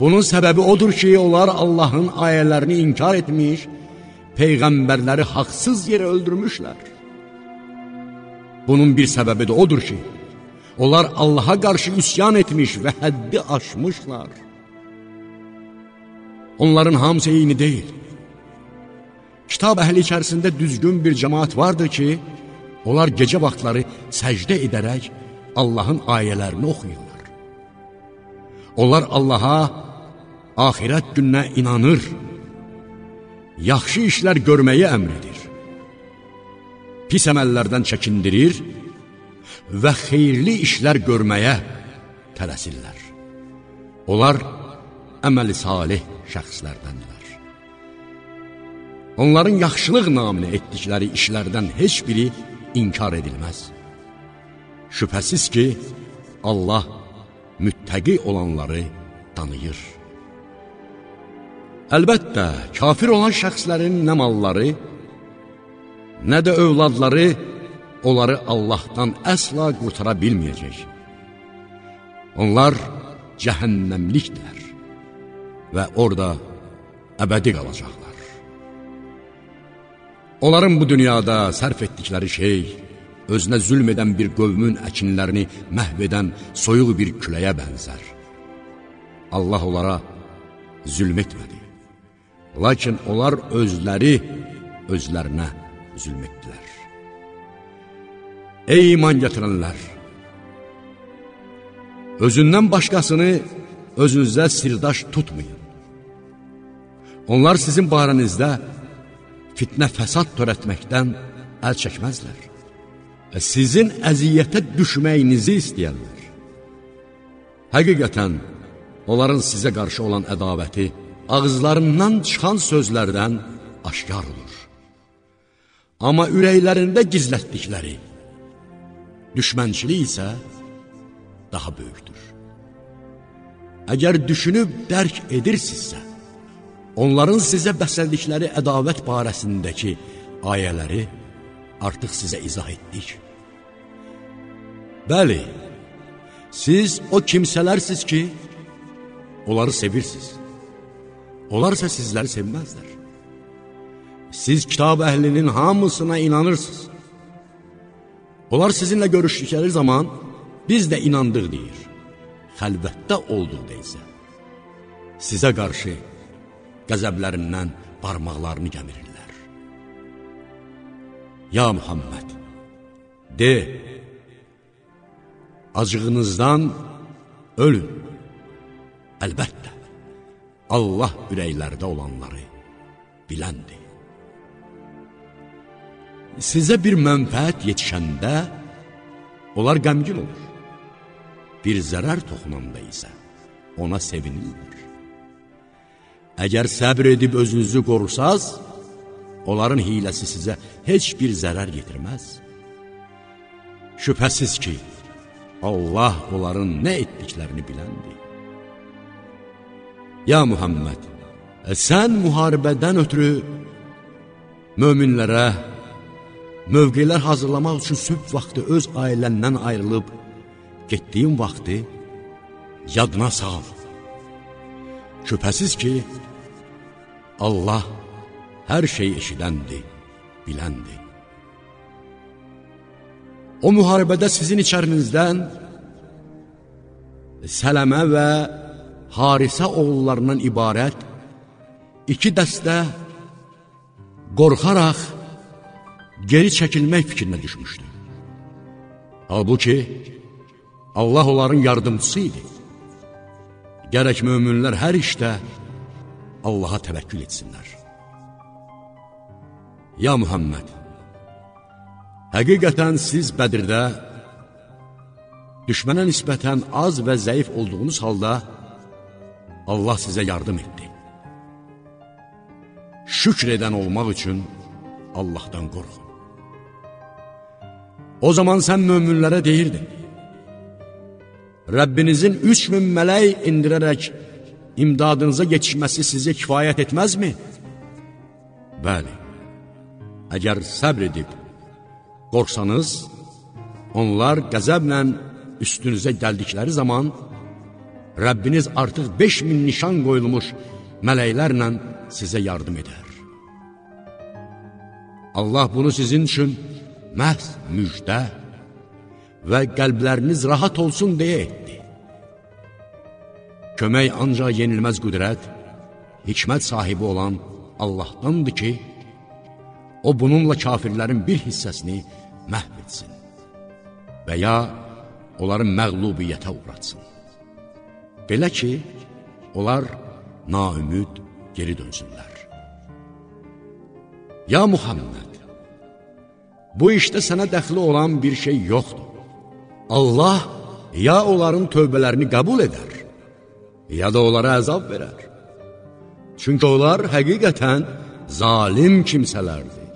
Speaker 1: Bunun səbəbi odur ki, onlar Allahın ayələrini inkar etmiş, Peyğəmbərləri haqsız yerə öldürmüşlər. Bunun bir səbəbi də odur ki, onlar Allaha qarşı üsyan etmiş və həddi aşmışlar. Onların hamısı eyni deyil. Kitab əhli içərisində düzgün bir cəmaat vardır ki, onlar gecə vaxtları səcdə edərək Allahın ayələrini oxuyurlar. Onlar Allaha, ahirət gününə inanır, yaxşı işlər görməyi əmr edir. Pis əməllərdən çəkindirir və xeyirli işlər görməyə tələsirlər. Onlar əməli salih şəxslərdəndirlər. Onların yaxşılıq naminə etdikləri işlərdən heç biri inkar edilməz. Şübhəsiz ki, Allah müttəqi olanları tanıyır. Əlbəttə, kafir olan şəxslərin nə malları, nə də övladları onları Allahdan əsla qurtara bilməyəcək. Onlar cəhənnəmlikdirlər və orada əbədi qalacaqlar. Onların bu dünyada sərf etdikləri şey özünə zülm edən bir qövmün əkinlərini məhv edən soyuq bir küləyə bənzər. Allah onlara zülm etmədi. Lakin onlar özləri özlərinə zülm etdilər. Ey iman gətirənlər! Özündən başqasını özünüzə sirdaş tutmayın. Onlar sizin barənizdə fitnə fəsad törətməkdən əl çəkməzlər. Sizin əziyyətə düşməyinizi istəyərlər. Həqiqətən, onların sizə qarşı olan ədavəti ağızlarından çıxan sözlərdən aşkar olur. Amma ürəklərində gizlətdikləri düşmənçilik isə daha böyükdür. Əgər düşünüb dərk edirsinizsə, onların sizə bəsəldikləri ədavət barəsindəki ayələri artıq sizə izah etdik. Bəli, siz o kimsələrsiz ki, onları sevirsiniz. Onlar isə sizləri sevməzlər. Siz kitab əhlinin hamısına inanırsınız. Onlar sizinlə görüşdükləri zaman biz də inandıq deyir. Xəlvətdə olduqda isə sizə qarşı qəzəblərindən barmaqlarını gəmirirlər. Ya Muhammed, de, acığınızdan ölün. Əlbəttə, Allah ürəklərdə olanları biləndir. Sizə bir mənfəət yetişəndə, onlar qəmgin olur. Bir zərər toxunanda isə ona sevinirlər. Əgər səbr edib özünüzü qorusaz, onların hiləsi sizə heç bir zərər yetirməz. Şübhəsiz ki, Allah onların nə etdiklərini biləndir. Ya Muhammed, sən müharibədən ötürü möminlərə mövqelər hazırlamaq üçün sübh vaxtı öz ailəndən ayrılıb, getdiyin vaxtı yadına sal. Şübhəsiz ki, Allah hər şey eşidəndir, biləndir. O müharibədə sizin içərinizdən Sələmə və Harisə oğullarından ibarət iki dəstə qorxaraq geri çəkilmək fikrinə düşmüşdü. Halbuki, Allah onların yardımcısı idi. Gərək möminlər hər işdə Allaha təvəkkül etsinlər. Ya Muhammed, həqiqətən siz Bədirdə düşmənə nisbətən az və zəif olduğunuz halda Allah sizə yardım etdi. Şükr edən olmaq üçün Allahdan qorxun. O zaman sən möminlərə deyirdin, Rəbbinizin üç min mələk indirərək imdadınıza geçişməsi sizə kifayət etməzmi? Bəli, əgər səbr edib, qorsanız, onlar qəzəblə üstünüzə gəldikləri zaman, Rəbbiniz artıq 5000 nişan qoyulmuş mələklərlə sizə yardım edər. Allah bunu sizin üçün məhz müjdə və qəlbləriniz rahat olsun deyə etdi. Kömək ancaq yenilməz qüdrət, hikmət sahibi olan Allahdandır ki, o bununla kafirlərin bir hissəsini məhv etsin və ya onları məqlubiyyətə uğratsın. Belə ki, onlar naümüd geri dönsünlər. Ya Muhammed, bu işdə sənə dəxli olan bir şey yoxdur. Allah ya onların tövbələrini qəbul edər, ya da onlara əzab verər. Çünki onlar həqiqətən zalim kimsələrdir.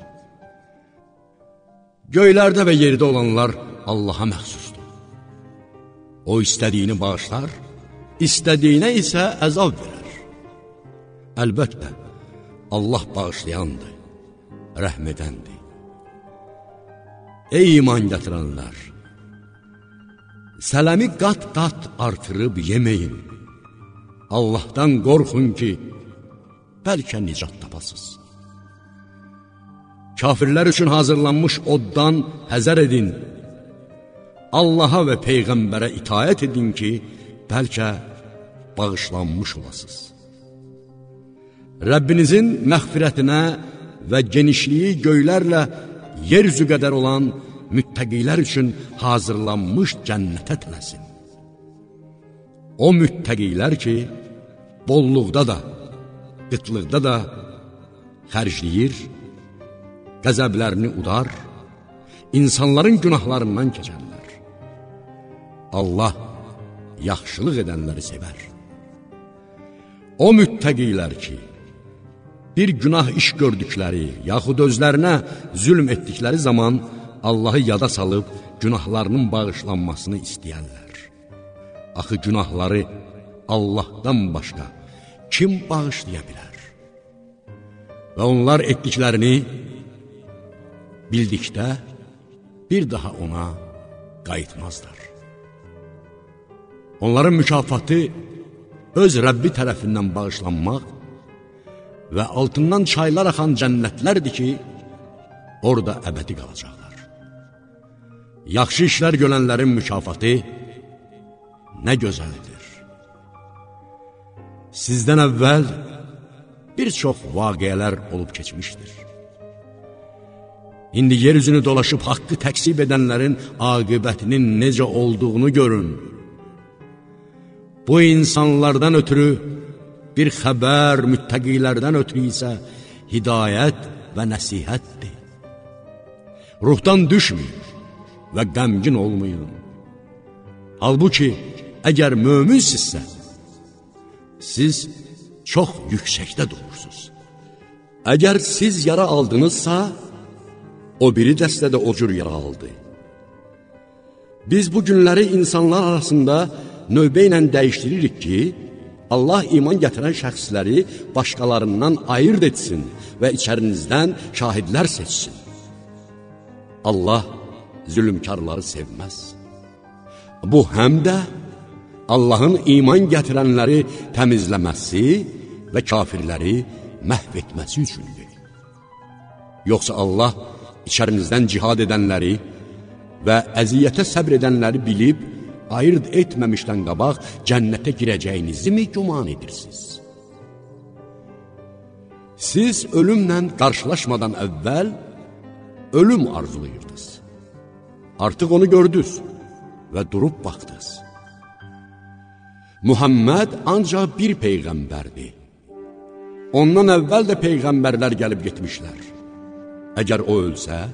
Speaker 1: Göylərdə və yerdə olanlar Allaha məxsusdur. O istədiyini bağışlar, istədiyinə isə əzab verər. Əlbəttə, Allah bağışlayandır, rəhm edəndir. Ey iman gətirənlər! Sələmi qat-qat artırıb yeməyin. Allahdan qorxun ki, bəlkə nicat tapasız. Kafirlər üçün hazırlanmış oddan həzər edin. Allaha və Peyğəmbərə itayət edin ki, bəlkə bağışlanmış olasınız. Rəbbinizin məğfirətinə və genişliyi göylərlə yer üzü qədər olan müttəqilər üçün hazırlanmış cənnətə tələsin. O müttəqilər ki, bolluqda da, qıtlıqda da xərcləyir, qəzəblərini udar, insanların günahlarından keçərlər. Allah yaxşılıq edənləri sevər. O müttəqilər ki, bir günah iş gördükləri, yaxud özlərinə zülm etdikləri zaman Allahı yada salıb günahlarının bağışlanmasını istəyərlər. Axı günahları Allahdan başqa kim bağışlaya bilər? Və onlar etdiklərini bildikdə bir daha ona qayıtmazlar. Onların mükafatı öz Rəbbi tərəfindən bağışlanmaq və altından çaylar axan cənnətlərdir ki, orada əbədi qalacaqlar. Yaxşı işlər görənlərin mükafatı nə gözəldir. Sizdən əvvəl bir çox vaqiələr olub keçmişdir. İndi yer üzünü dolaşıb haqqı təksib edənlərin aqibətinin necə olduğunu görün. Bu insanlardan ötürü bir xəbər müttəqilərdən ötürü isə hidayət və nəsihətdir. Ruhdan düşməyin və qəmgin olmayın. Halbuki, əgər möminsizsə, siz çox yüksəkdə durursunuz. Əgər siz yara aldınızsa, o biri dəstədə o cür yara aldı. Biz bu günləri insanlar arasında növbə ilə dəyişdiririk ki, Allah iman gətirən şəxsləri başqalarından ayırt etsin və içərinizdən şahidlər seçsin. Allah zülümkarları sevməz. Bu həm də Allahın iman gətirənləri təmizləməsi və kafirləri məhv etməsi üçündür. Yoxsa Allah içərinizdən cihad edənləri və əziyyətə səbr edənləri bilib, ayırt etməmişdən qabaq cənnətə girəcəyinizi mi güman edirsiniz? Siz ölümlə qarşılaşmadan əvvəl ölüm arzulayırdınız. Artıq onu gördünüz və durub baxdınız. Muhammed ancaq bir peyğəmbərdir. Ondan əvvəl də peyğəmbərlər gəlib getmişlər. Əgər o ölsə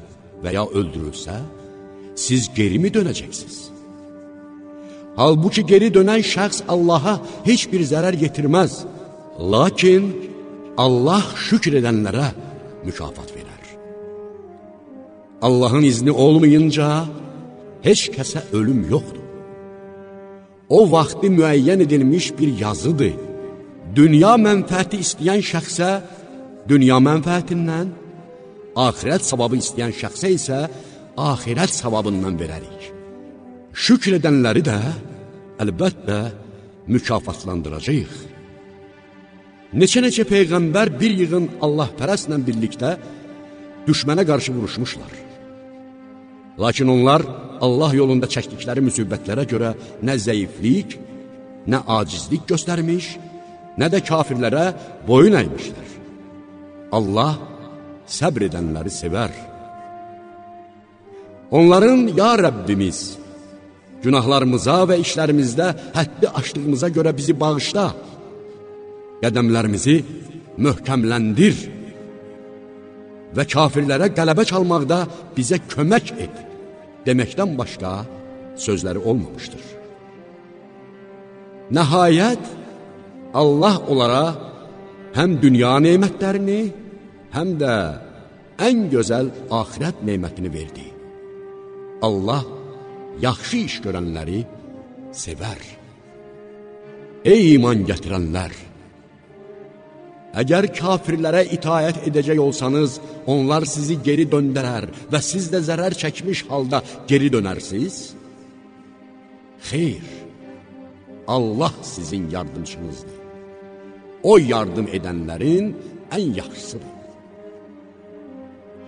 Speaker 1: və ya öldürülsə, siz geri mi dönəcəksiniz? Halbuki geri dönən şəxs Allaha heç bir zərər yetirməz. Lakin Allah şükr edənlərə mükafat verər. Allahın izni olmayınca heç kəsə ölüm yoxdur. O vaxtı müəyyən edilmiş bir yazıdır. Dünya mənfəəti istəyən şəxsə dünya mənfəətindən, axirət savabı istəyən şəxsə isə axirət savabından verərik. Şükr edənləri də əlbəttə mükafatlandıracaq. Neçə-neçə peyğəmbər bir yığın Allah pərəslə birlikdə düşmənə qarşı vuruşmuşlar. Lakin onlar Allah yolunda çəkdikləri müsibətlərə görə nə zəiflik, nə acizlik göstərmiş, nə də kafirlərə boyun əymişlər. Allah səbr edənləri sevər. Onların, ya Rəbbimiz, Günahlarımıza və işlərimizdə həddi aşdığımıza görə bizi bağışla. Qədəmlərimizi möhkəmləndir və kafirlərə qələbə çalmaqda bizə kömək et. Deməkdən başqa sözləri olmamışdır. Nəhayət, Allah onlara həm dünya neymətlərini, həm də ən gözəl axirət neymətini verdi. Allah yaxşı iş görənləri sevər. Ey iman gətirənlər! Əgər kafirlərə itayət edəcək olsanız, onlar sizi geri döndərər və siz də zərər çəkmiş halda geri dönərsiniz? Xeyr, Allah sizin yardımçınızdır. O yardım edənlərin ən yaxşısıdır.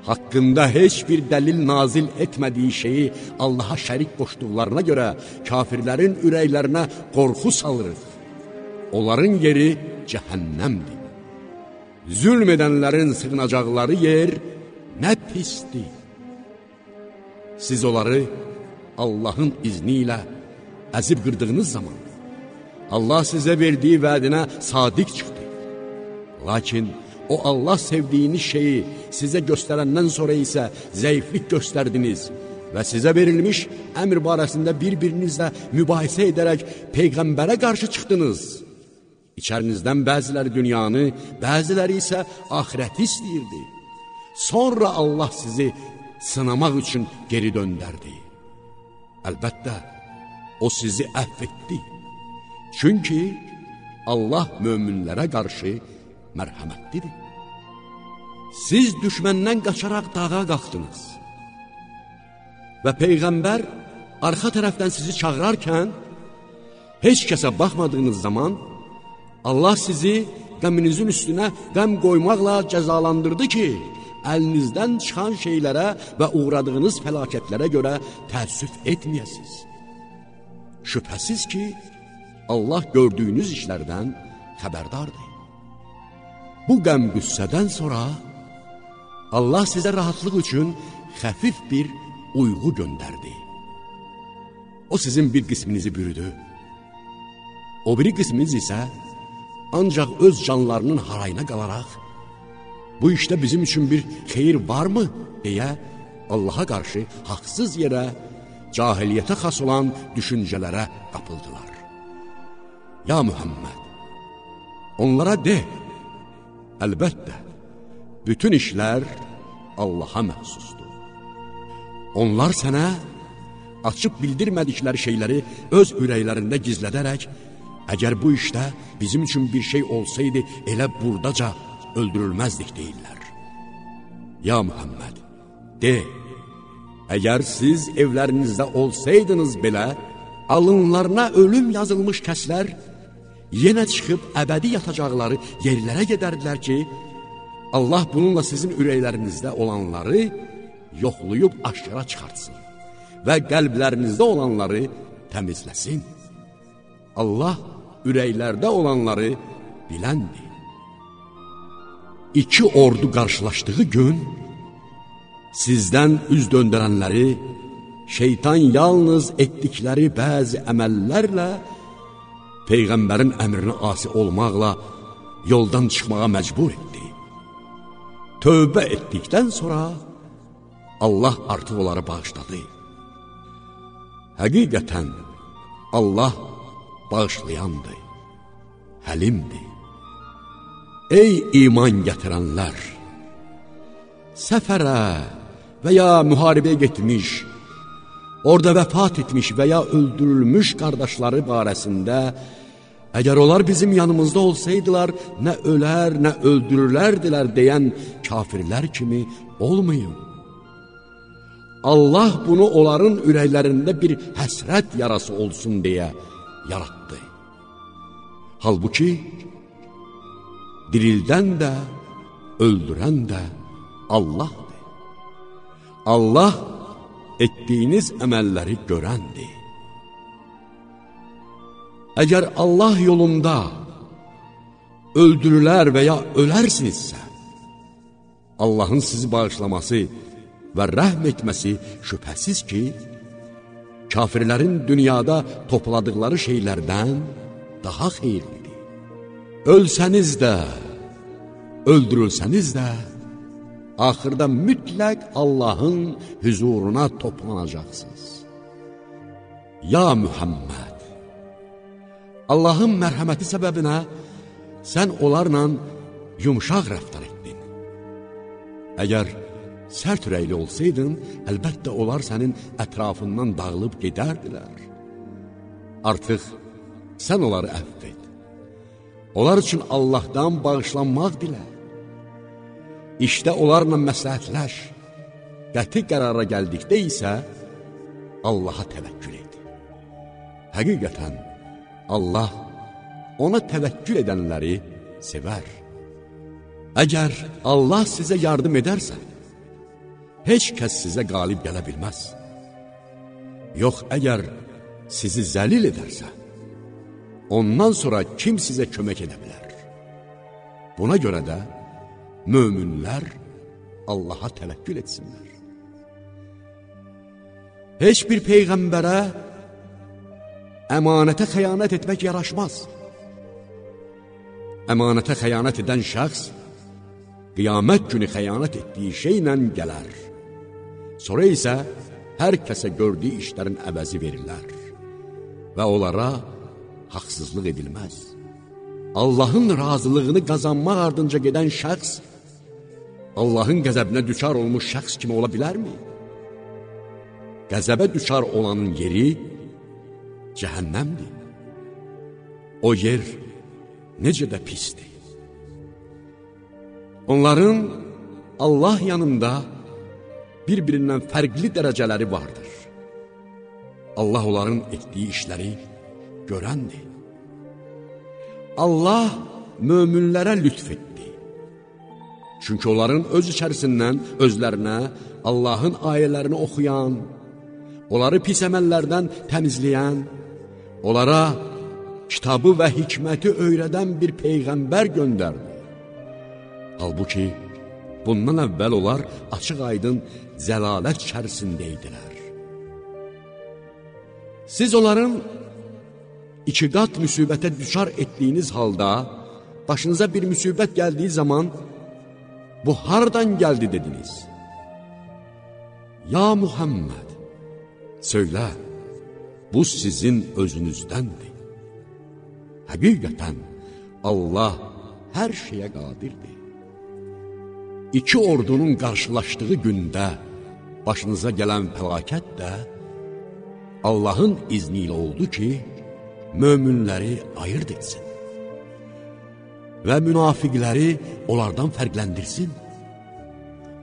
Speaker 1: haqqında heç bir dəlil nazil etmədiyi şeyi Allaha şərik qoşduqlarına görə kafirlərin ürəklərinə qorxu salırıq. Onların yeri cəhənnəmdir. Zülm edənlərin sığınacaqları yer nə pisdir. Siz onları Allahın izni ilə əzib qırdığınız zaman Allah sizə verdiyi vədinə sadiq çıxdı. Lakin o Allah sevdiyiniz şeyi sizə göstərəndən sonra isə zəiflik göstərdiniz və sizə verilmiş əmr barəsində bir-birinizlə mübahisə edərək Peyğəmbərə qarşı çıxdınız. İçərinizdən bəziləri dünyanı, bəziləri isə ahirəti istəyirdi. Sonra Allah sizi sınamaq üçün geri döndərdi. Əlbəttə, o sizi əhv etdi. Çünki Allah möminlərə qarşı mərhəmətlidir. Siz düşməndən qaçaraq dağa qalxdınız. Və Peyğəmbər arxa tərəfdən sizi çağırarkən, heç kəsə baxmadığınız zaman, Allah sizi qəminizin üstünə qəm qoymaqla cəzalandırdı ki, əlinizdən çıxan şeylərə və uğradığınız fəlakətlərə görə təəssüf etməyəsiniz. Şübhəsiz ki, Allah gördüyünüz işlərdən xəbərdardır. Bu qəm qüssədən sonra Allah sizə rahatlıq üçün xəfif bir uyğu göndərdi. O sizin bir qisminizi bürüdü. O biri qisminiz isə ancaq öz canlarının harayına qalaraq bu işdə bizim üçün bir xeyir varmı deyə Allaha qarşı haqsız yerə cahiliyyətə xas olan düşüncələrə qapıldılar. Ya Mühəmməd, onlara de, əlbəttə, bütün işlər Allaha məxsusdur. Onlar sənə açıb bildirmədikləri şeyləri öz ürəklərində gizlədərək, əgər bu işdə bizim üçün bir şey olsaydı, elə buradaca öldürülməzdik deyirlər. Ya Mühəmməd, de, əgər siz evlərinizdə olsaydınız belə, alınlarına ölüm yazılmış kəslər, yenə çıxıb əbədi yatacaqları yerlərə gedərdilər ki, Allah bununla sizin ürəklərinizdə olanları yoxlayıb aşkara çıxartsın və qəlblərinizdə olanları təmizləsin. Allah ürəklərdə olanları biləndir. İki ordu qarşılaşdığı gün sizdən üz döndərənləri şeytan yalnız etdikləri bəzi əməllərlə Peyğəmbərin əmrinə asi olmaqla yoldan çıxmağa məcbur etdi. Tövbə etdikdən sonra Allah artıq onları bağışladı. Həqiqətən Allah bağışlayandır, həlimdir. Ey iman gətirənlər! Səfərə və ya müharibəyə getmiş, orada vəfat etmiş və ya öldürülmüş qardaşları barəsində əgər onlar bizim yanımızda olsaydılar, nə ölər, nə öldürülərdilər deyən kafirlər kimi olmayın. Allah bunu onların ürəklərində bir həsrət yarası olsun deyə yaratdı. Halbuki, dirildən də, öldürən də Allahdır. Allah etdiyiniz əməlləri görəndir. Əgər Allah yolunda öldürülər və ya ölərsinizsə, Allahın sizi bağışlaması və rəhm etməsi şübhəsiz ki, kafirlərin dünyada topladıqları şeylərdən daha xeyirlidir. Ölsəniz də, öldürülsəniz də, axırda mütləq Allahın hüzuruna toplanacaqsınız. Ya Mühəmməd, Allahın mərhəməti səbəbinə sən onlarla yumşaq rəftar etdin. Əgər sərt ürəkli olsaydın, əlbəttə onlar sənin ətrafından dağılıb gedərdilər. Artıq sən onları əfv et. Onlar üçün Allahdan bağışlanmaq dilə. İşdə onlarla məsləhətləş. Qəti qərara gəldikdə isə Allaha təvəkkül et. Həqiqətən, Allah ona təvəkkül edənləri sevər. Əgər Allah sizə yardım edərsə, heç kəs sizə qalib gələ bilməz. Yox, əgər sizi zəlil edərsə, ondan sonra kim sizə kömək edə bilər? Buna görə də möminlər Allaha təvəkkül etsinlər. Heç bir peyğəmbərə əmanətə xəyanət etmək yaraşmaz. Əmanətə xəyanət edən şəxs qiyamət günü xəyanət etdiyi şeylə gələr. Sonra isə hər kəsə gördüyü işlərin əvəzi verirlər və onlara haqsızlıq edilməz. Allahın razılığını qazanmaq ardınca gedən şəxs Allahın qəzəbinə düçar olmuş şəxs kimi ola bilərmi? Qəzəbə düçar olanın yeri cəhənnəmdir. O yer necə də pisdir. Onların Allah yanında bir-birindən fərqli dərəcələri vardır. Allah onların etdiyi işləri görəndir. Allah möminlərə lütf etdi. Çünki onların öz içərisindən özlərinə Allahın ayələrini oxuyan, onları pis əməllərdən təmizləyən, onlara kitabı və hikməti öyrədən bir peyğəmbər göndərdi. Halbuki, bundan əvvəl onlar açıq aydın zəlalət içərisində idilər. Siz onların iki qat müsibətə düşar etdiyiniz halda, başınıza bir müsibət gəldiyi zaman, bu hardan gəldi dediniz? Ya Muhammed, söylə, bu sizin özünüzdəndir. Həqiqətən, Allah hər şeyə qadirdir. İki ordunun qarşılaşdığı gündə başınıza gələn fəlakət də Allahın izni ilə oldu ki, möminləri ayırt etsin və münafiqləri onlardan fərqləndirsin.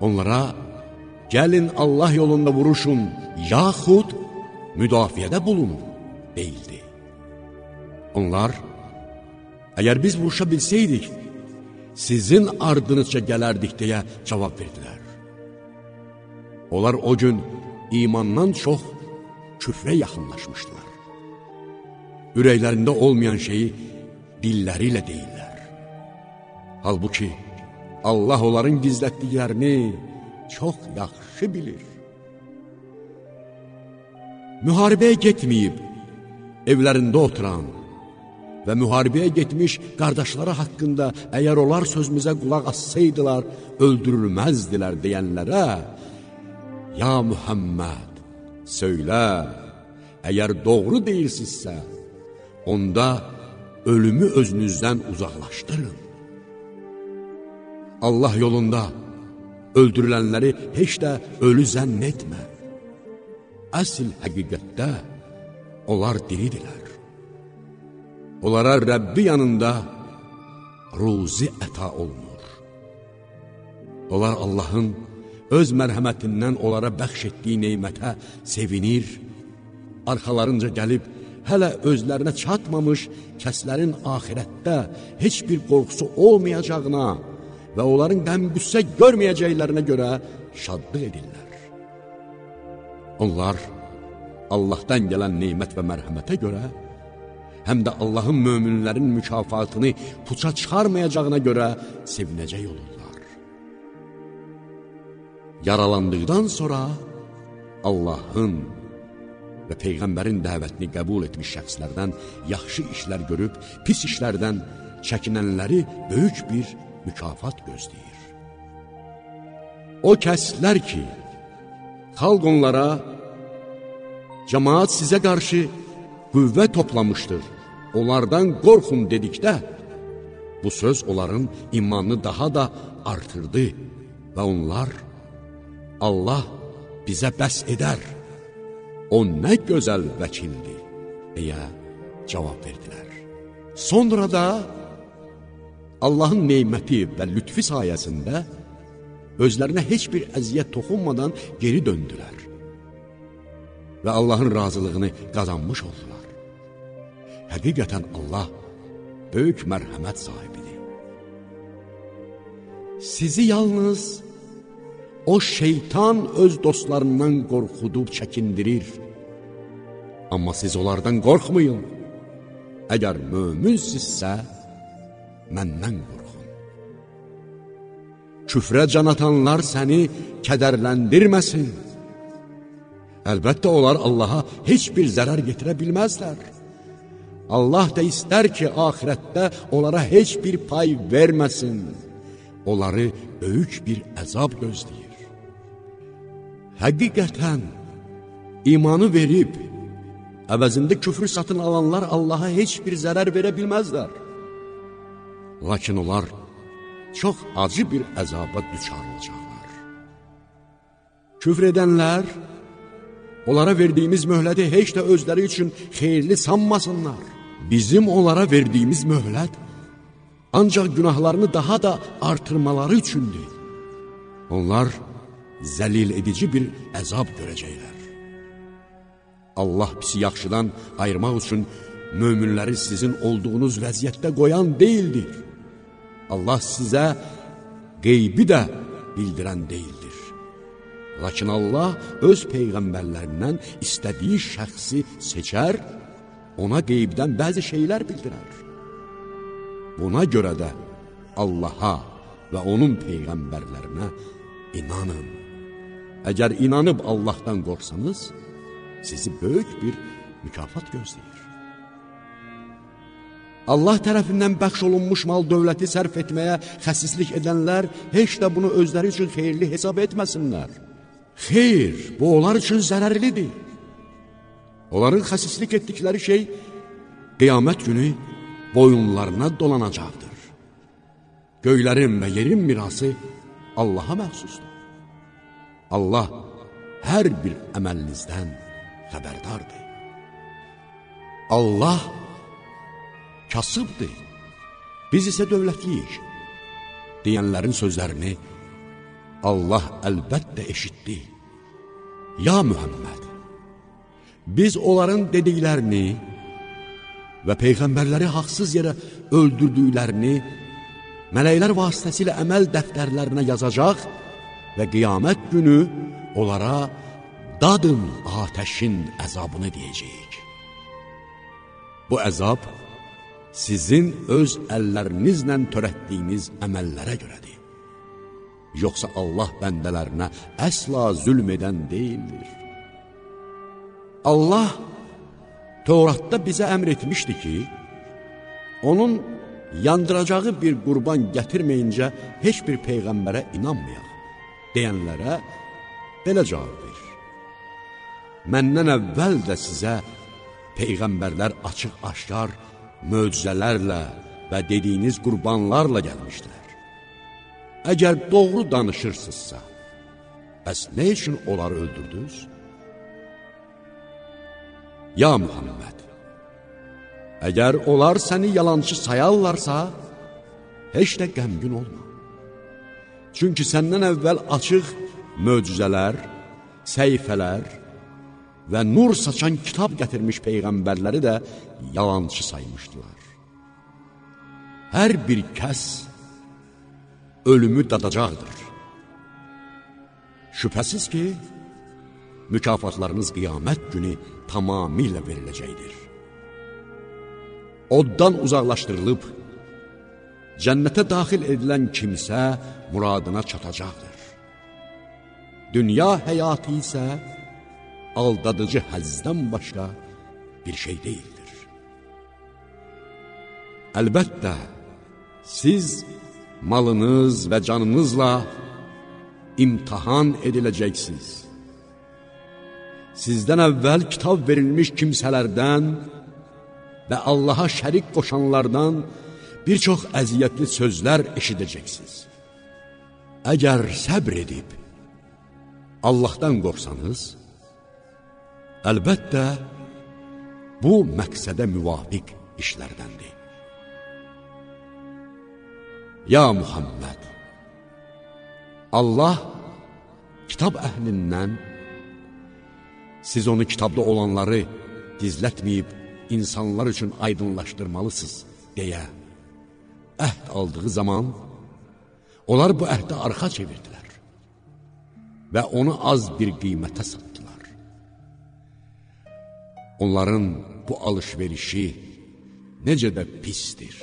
Speaker 1: Onlara, gəlin Allah yolunda vuruşun, yaxud müdafiədə bulunun, deyildi. Onlar, əgər biz vuruşa bilsəydik, sizin ardınızca gələrdik deyə cavab verdilər. Onlar o gün imandan çox küfrə yaxınlaşmışdılar. Ürəklərində olmayan şeyi dilləri ilə deyirlər. Halbuki Allah onların gizlətdiklərini çox yaxşı bilir. Müharibəyə getməyib, evlərində oturan, və müharibəyə getmiş qardaşları haqqında əgər onlar sözümüzə qulaq assaydılar, öldürülməzdilər deyənlərə, Ya Mühəmməd, söylə, əgər doğru deyirsinizsə, onda ölümü özünüzdən uzaqlaşdırın. Allah yolunda öldürülənləri heç də ölü zənn etmə. Əsl həqiqətdə onlar diridirlər. Onlara Rəbbi yanında ruzi əta olunur. Onlar Allahın öz mərhəmətindən onlara bəxş etdiyi neymətə sevinir, arxalarınca gəlib, hələ özlərinə çatmamış kəslərin ahirətdə heç bir qorxusu olmayacağına və onların qəm-qüssə görməyəcəklərinə görə şadlıq edirlər. Onlar Allahdan gələn neymət və mərhəmətə görə həm də Allahın möminlərin mükafatını puça çıxarmayacağına görə sevinəcək olurlar. Yaralandıqdan sonra Allahın və Peyğəmbərin dəvətini qəbul etmiş şəxslərdən yaxşı işlər görüb, pis işlərdən çəkinənləri böyük bir mükafat gözləyir. O kəslər ki, xalq onlara, cəmaat sizə qarşı qüvvə toplamışdır, onlardan qorxun dedikdə, bu söz onların imanını daha da artırdı və onlar, Allah bizə bəs edər, o nə gözəl vəkildir, deyə cavab verdilər. Sonra da Allahın neyməti və lütfi sayəsində özlərinə heç bir əziyyət toxunmadan geri döndülər və Allahın razılığını qazanmış oldular. Həqiqətən Allah böyük mərhəmət sahibidir. Sizi yalnız o şeytan öz dostlarından qorxudub çəkindirir. Amma siz onlardan qorxmayın. Əgər möminsinizsə, məndən qorxun. Küfrə can atanlar səni kədərləndirməsin. Əlbəttə, onlar Allaha heç bir zərər getirə bilməzlər. Allah da istər ki, ahirətdə onlara heç bir pay verməsin. Onları böyük bir əzab gözləyir. Həqiqətən, imanı verib, əvəzində küfrü satın alanlar Allaha heç bir zərər verə bilməzlər. Lakin onlar çox acı bir əzaba düçar olacaqlar. Küfr edənlər, onlara verdiyimiz möhləti heç də özləri üçün xeyirli sanmasınlar. Bizim onlara verdiyimiz möhlət ancaq günahlarını daha da artırmaları üçündür. Onlar zəlil edici bir əzab görəcəklər. Allah pisi yaxşıdan ayırmaq üçün möminləri sizin olduğunuz vəziyyətdə qoyan deyildir. Allah sizə qeybi də bildirən deyildir. Lakin Allah öz peyğəmbərlərindən istədiyi şəxsi seçər, ona qeybdən bəzi şeylər bildirər. Buna görə də Allaha və onun peyğəmbərlərinə inanın. Əgər inanıb Allahdan qorsanız, sizi böyük bir mükafat gözləyir. Allah tərəfindən bəxş olunmuş mal dövləti sərf etməyə xəsislik edənlər heç də bunu özləri üçün xeyirli hesab etməsinlər. Xeyr, bu onlar üçün zərərlidir. Onların xəsislik etdikləri şey qiyamət günü boyunlarına dolanacaqdır. Göylərin və yerin mirası Allaha məxsusdur. Allah hər bir əməlinizdən xəbərdardır. Allah kasıbdır, biz isə dövlətliyik, deyənlərin sözlərini Allah əlbəttə eşitdi. Ya Mühəmməd, biz onların dediklərini və Peyğəmbərləri haqsız yerə öldürdüklərini mələklər vasitəsilə əməl dəftərlərinə yazacaq və qiyamət günü onlara dadın atəşin əzabını deyəcəyik. Bu əzab sizin öz əllərinizlə törətdiyiniz əməllərə görədir. Yoxsa Allah bəndələrinə əsla zülm edən deyildir. Allah Tevratda bizə əmr etmişdi ki, onun yandıracağı bir qurban gətirməyincə heç bir peyğəmbərə inanmayaq, deyənlərə belə cavab verir. Məndən əvvəl də sizə peyğəmbərlər açıq-aşkar, möcüzələrlə və dediyiniz qurbanlarla gəlmişdilər. Əgər doğru danışırsınızsa, bəs nə üçün onları öldürdünüz? Ya Muhammed, əgər onlar səni yalancı sayarlarsa, heç də qəmgün olma. Çünki səndən əvvəl açıq möcüzələr, səyfələr və nur saçan kitab gətirmiş peyğəmbərləri də yalancı saymışdılar. Hər bir kəs ölümü dadacaqdır. Şübhəsiz ki, mükafatlarınız qiyamət günü tamamilə veriləcəkdir. Oddan uzaqlaşdırılıb, cənnətə daxil edilən kimsə muradına çatacaqdır. Dünya həyatı isə aldadıcı həzdən başqa bir şey deyildir. Əlbəttə, siz malınız və canınızla imtihan ediləcəksiniz. Sizdən əvvəl kitab verilmiş kimsələrdən və Allaha şərik qoşanlardan bir çox əziyyətli sözlər eşidəcəksiniz. Əgər səbr edib, Allahdan qorsanız, əlbəttə, bu məqsədə müvafiq işlərdəndir. Ya Muhammed, Allah kitab əhlindən siz onu kitabda olanları gizlətməyib insanlar üçün aydınlaşdırmalısınız deyə əhd aldığı zaman onlar bu əhdə arxa çevirdilər. və onu az bir qiymətə satdılar. Onların bu alış-verişi necə də pisdir.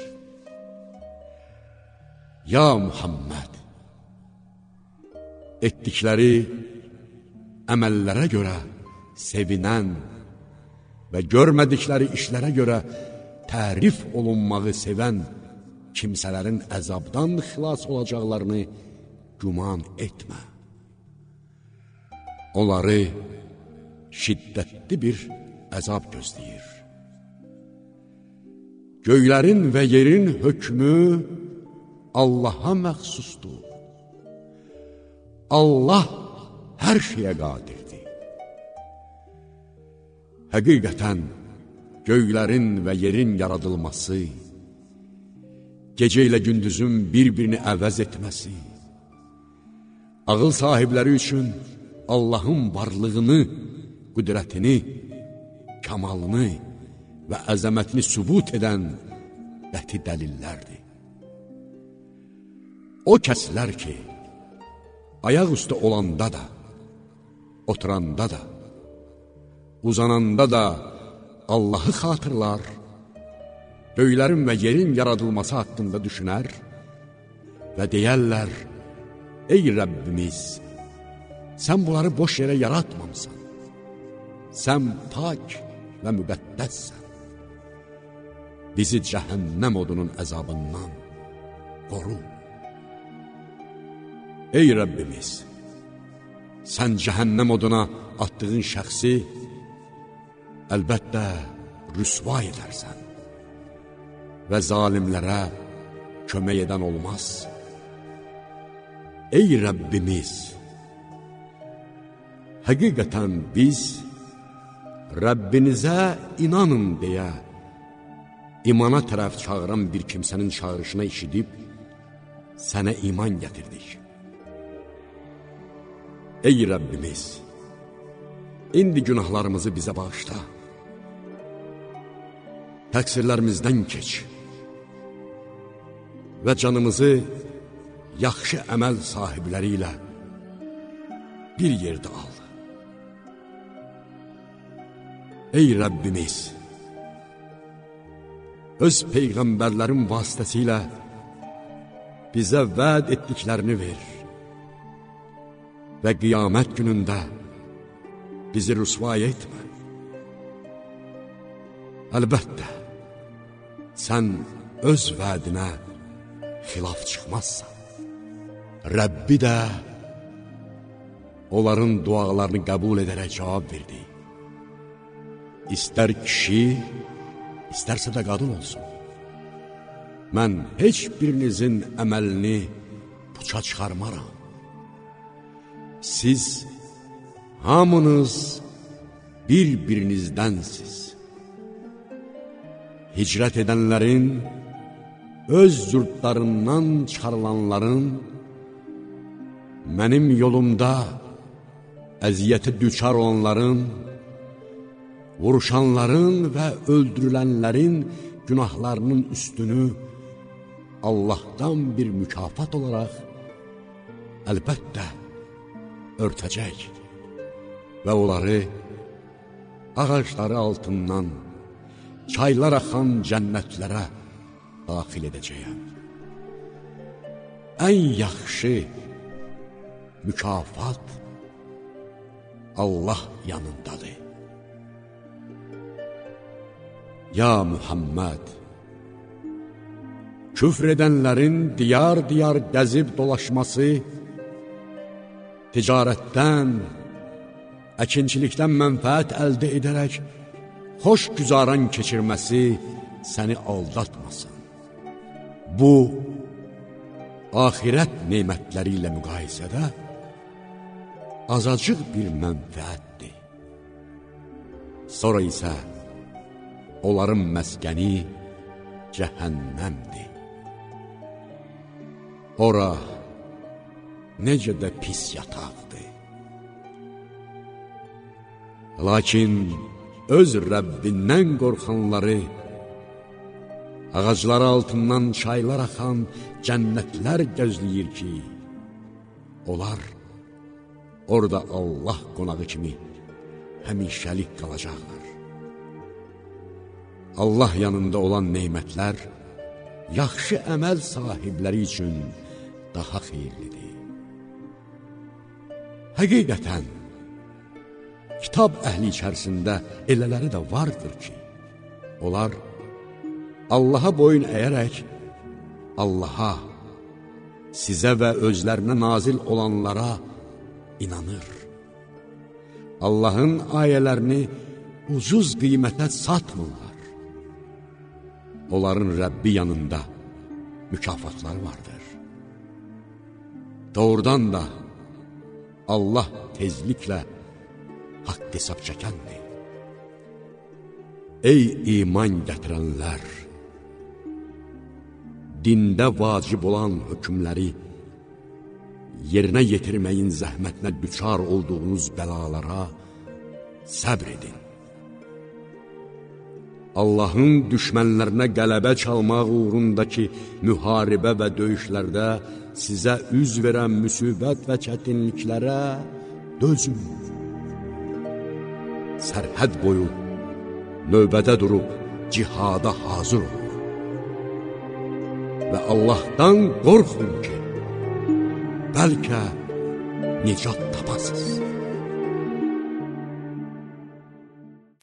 Speaker 1: Ya Muhammed, etdikləri əməllərə görə sevinən və görmədikləri işlərə görə tərif olunmağı sevən kimsələrin əzabdan xilas olacaqlarını güman etmə. Onları şiddətli bir əzab gözləyir. Göylərin və yerin hökmü Allaha məxsusdur. Allah hər şeyə qadirdir. Həqiqətən, göylərin və yerin yaradılması, gecə ilə gündüzün bir-birini əvəz etməsi, ağıl sahibləri üçün Allahın varlığını, qüdrətini, kamalını və əzəmətini sübut edən qəti dəlillərdir. O kəslər ki, ayaq üstə olanda da, oturanda da, uzananda da Allahı xatırlar, göylərin və yerin yaradılması haqqında düşünər və deyərlər, Ey Rəbbimiz, sən bunları boş yerə yaratmamısan, sən pak və müqəddəssən. Bizi cəhənnəm odunun əzabından qoru. Ey Rəbbimiz, sən cəhənnəm oduna attığın şəxsi əlbəttə rüsva edərsən və zalimlərə kömək edən olmaz. Ey Rəbbimiz, həqiqətən biz Rəbbinizə inanın deyə imana tərəf çağıran bir kimsənin çağırışına işidib, sənə iman gətirdik. Ey Rəbbimiz, indi günahlarımızı bizə bağışla. Təqsirlərimizdən keç və canımızı yaxşı əməl sahibləri ilə bir yerdə al. Ey Rəbbimiz, öz peyğəmbərlərin vasitəsilə bizə vəd etdiklərini ver və qiyamət günündə bizi rüsvay etmə. Əlbəttə, sən öz vədinə xilaf çıxmazsan. Rəbbi də onların dualarını qəbul edərək cavab verdi. İstər kişi, istərsə də qadın olsun. Mən heç birinizin əməlini puça çıxarmaram. Siz hamınız bir-birinizdənsiz. Hicrət edənlərin, öz yurtlarından çıxarılanların, mənim yolumda əziyyəti düçar olanların, vuruşanların və öldürülənlərin günahlarının üstünü Allahdan bir mükafat olaraq əlbəttə örtəcək və onları ağacları altından çaylar axan cənnətlərə daxil edəcəyəm. Ən yaxşı mükafat Allah yanındadır. Ya Muhammed, küfr edənlərin diyar-diyar gəzib dolaşması, ticarətdən, əkinçilikdən mənfəət əldə edərək, xoş güzaran keçirməsi səni aldatmasın. Bu, axirət neymətləri ilə müqayisədə azacıq bir mənfəətdir. Sonra isə onların məskəni cəhənnəmdir. Ora, necə də pis yataqdır. Lakin öz Rəbbindən qorxanları, ağaclar altından çaylar axan cənnətlər gözləyir ki, onlar orada Allah qonağı kimi həmişəlik qalacaqlar. Allah yanında olan neymətlər yaxşı əməl sahibləri üçün daha xeyirlidir. Həqiqətən, kitab əhli içərisində elələri də vardır ki, onlar Allaha boyun əyərək, Allaha, sizə və özlərinə nazil olanlara inanır. Allahın ayələrini ucuz qiymətə satmırlar. Onların Rəbbi yanında mükafatlar vardır. Doğrudan da Allah tezliklə haqq hesab çəkəndir. Ey iman gətirənlər! Dində vacib olan hökmləri, yerinə yetirməyin zəhmətinə düçar olduğunuz bəlalara səbr edin. Allahın düşmənlərinə qələbə çalmaq uğrundakı müharibə və döyüşlərdə sizə üz verən müsibət və çətinliklərə dözün. Sərhəd boyu növbədə durub cihada hazır olun. Və Allahdan qorxun ki, bəlkə nicat tapasız.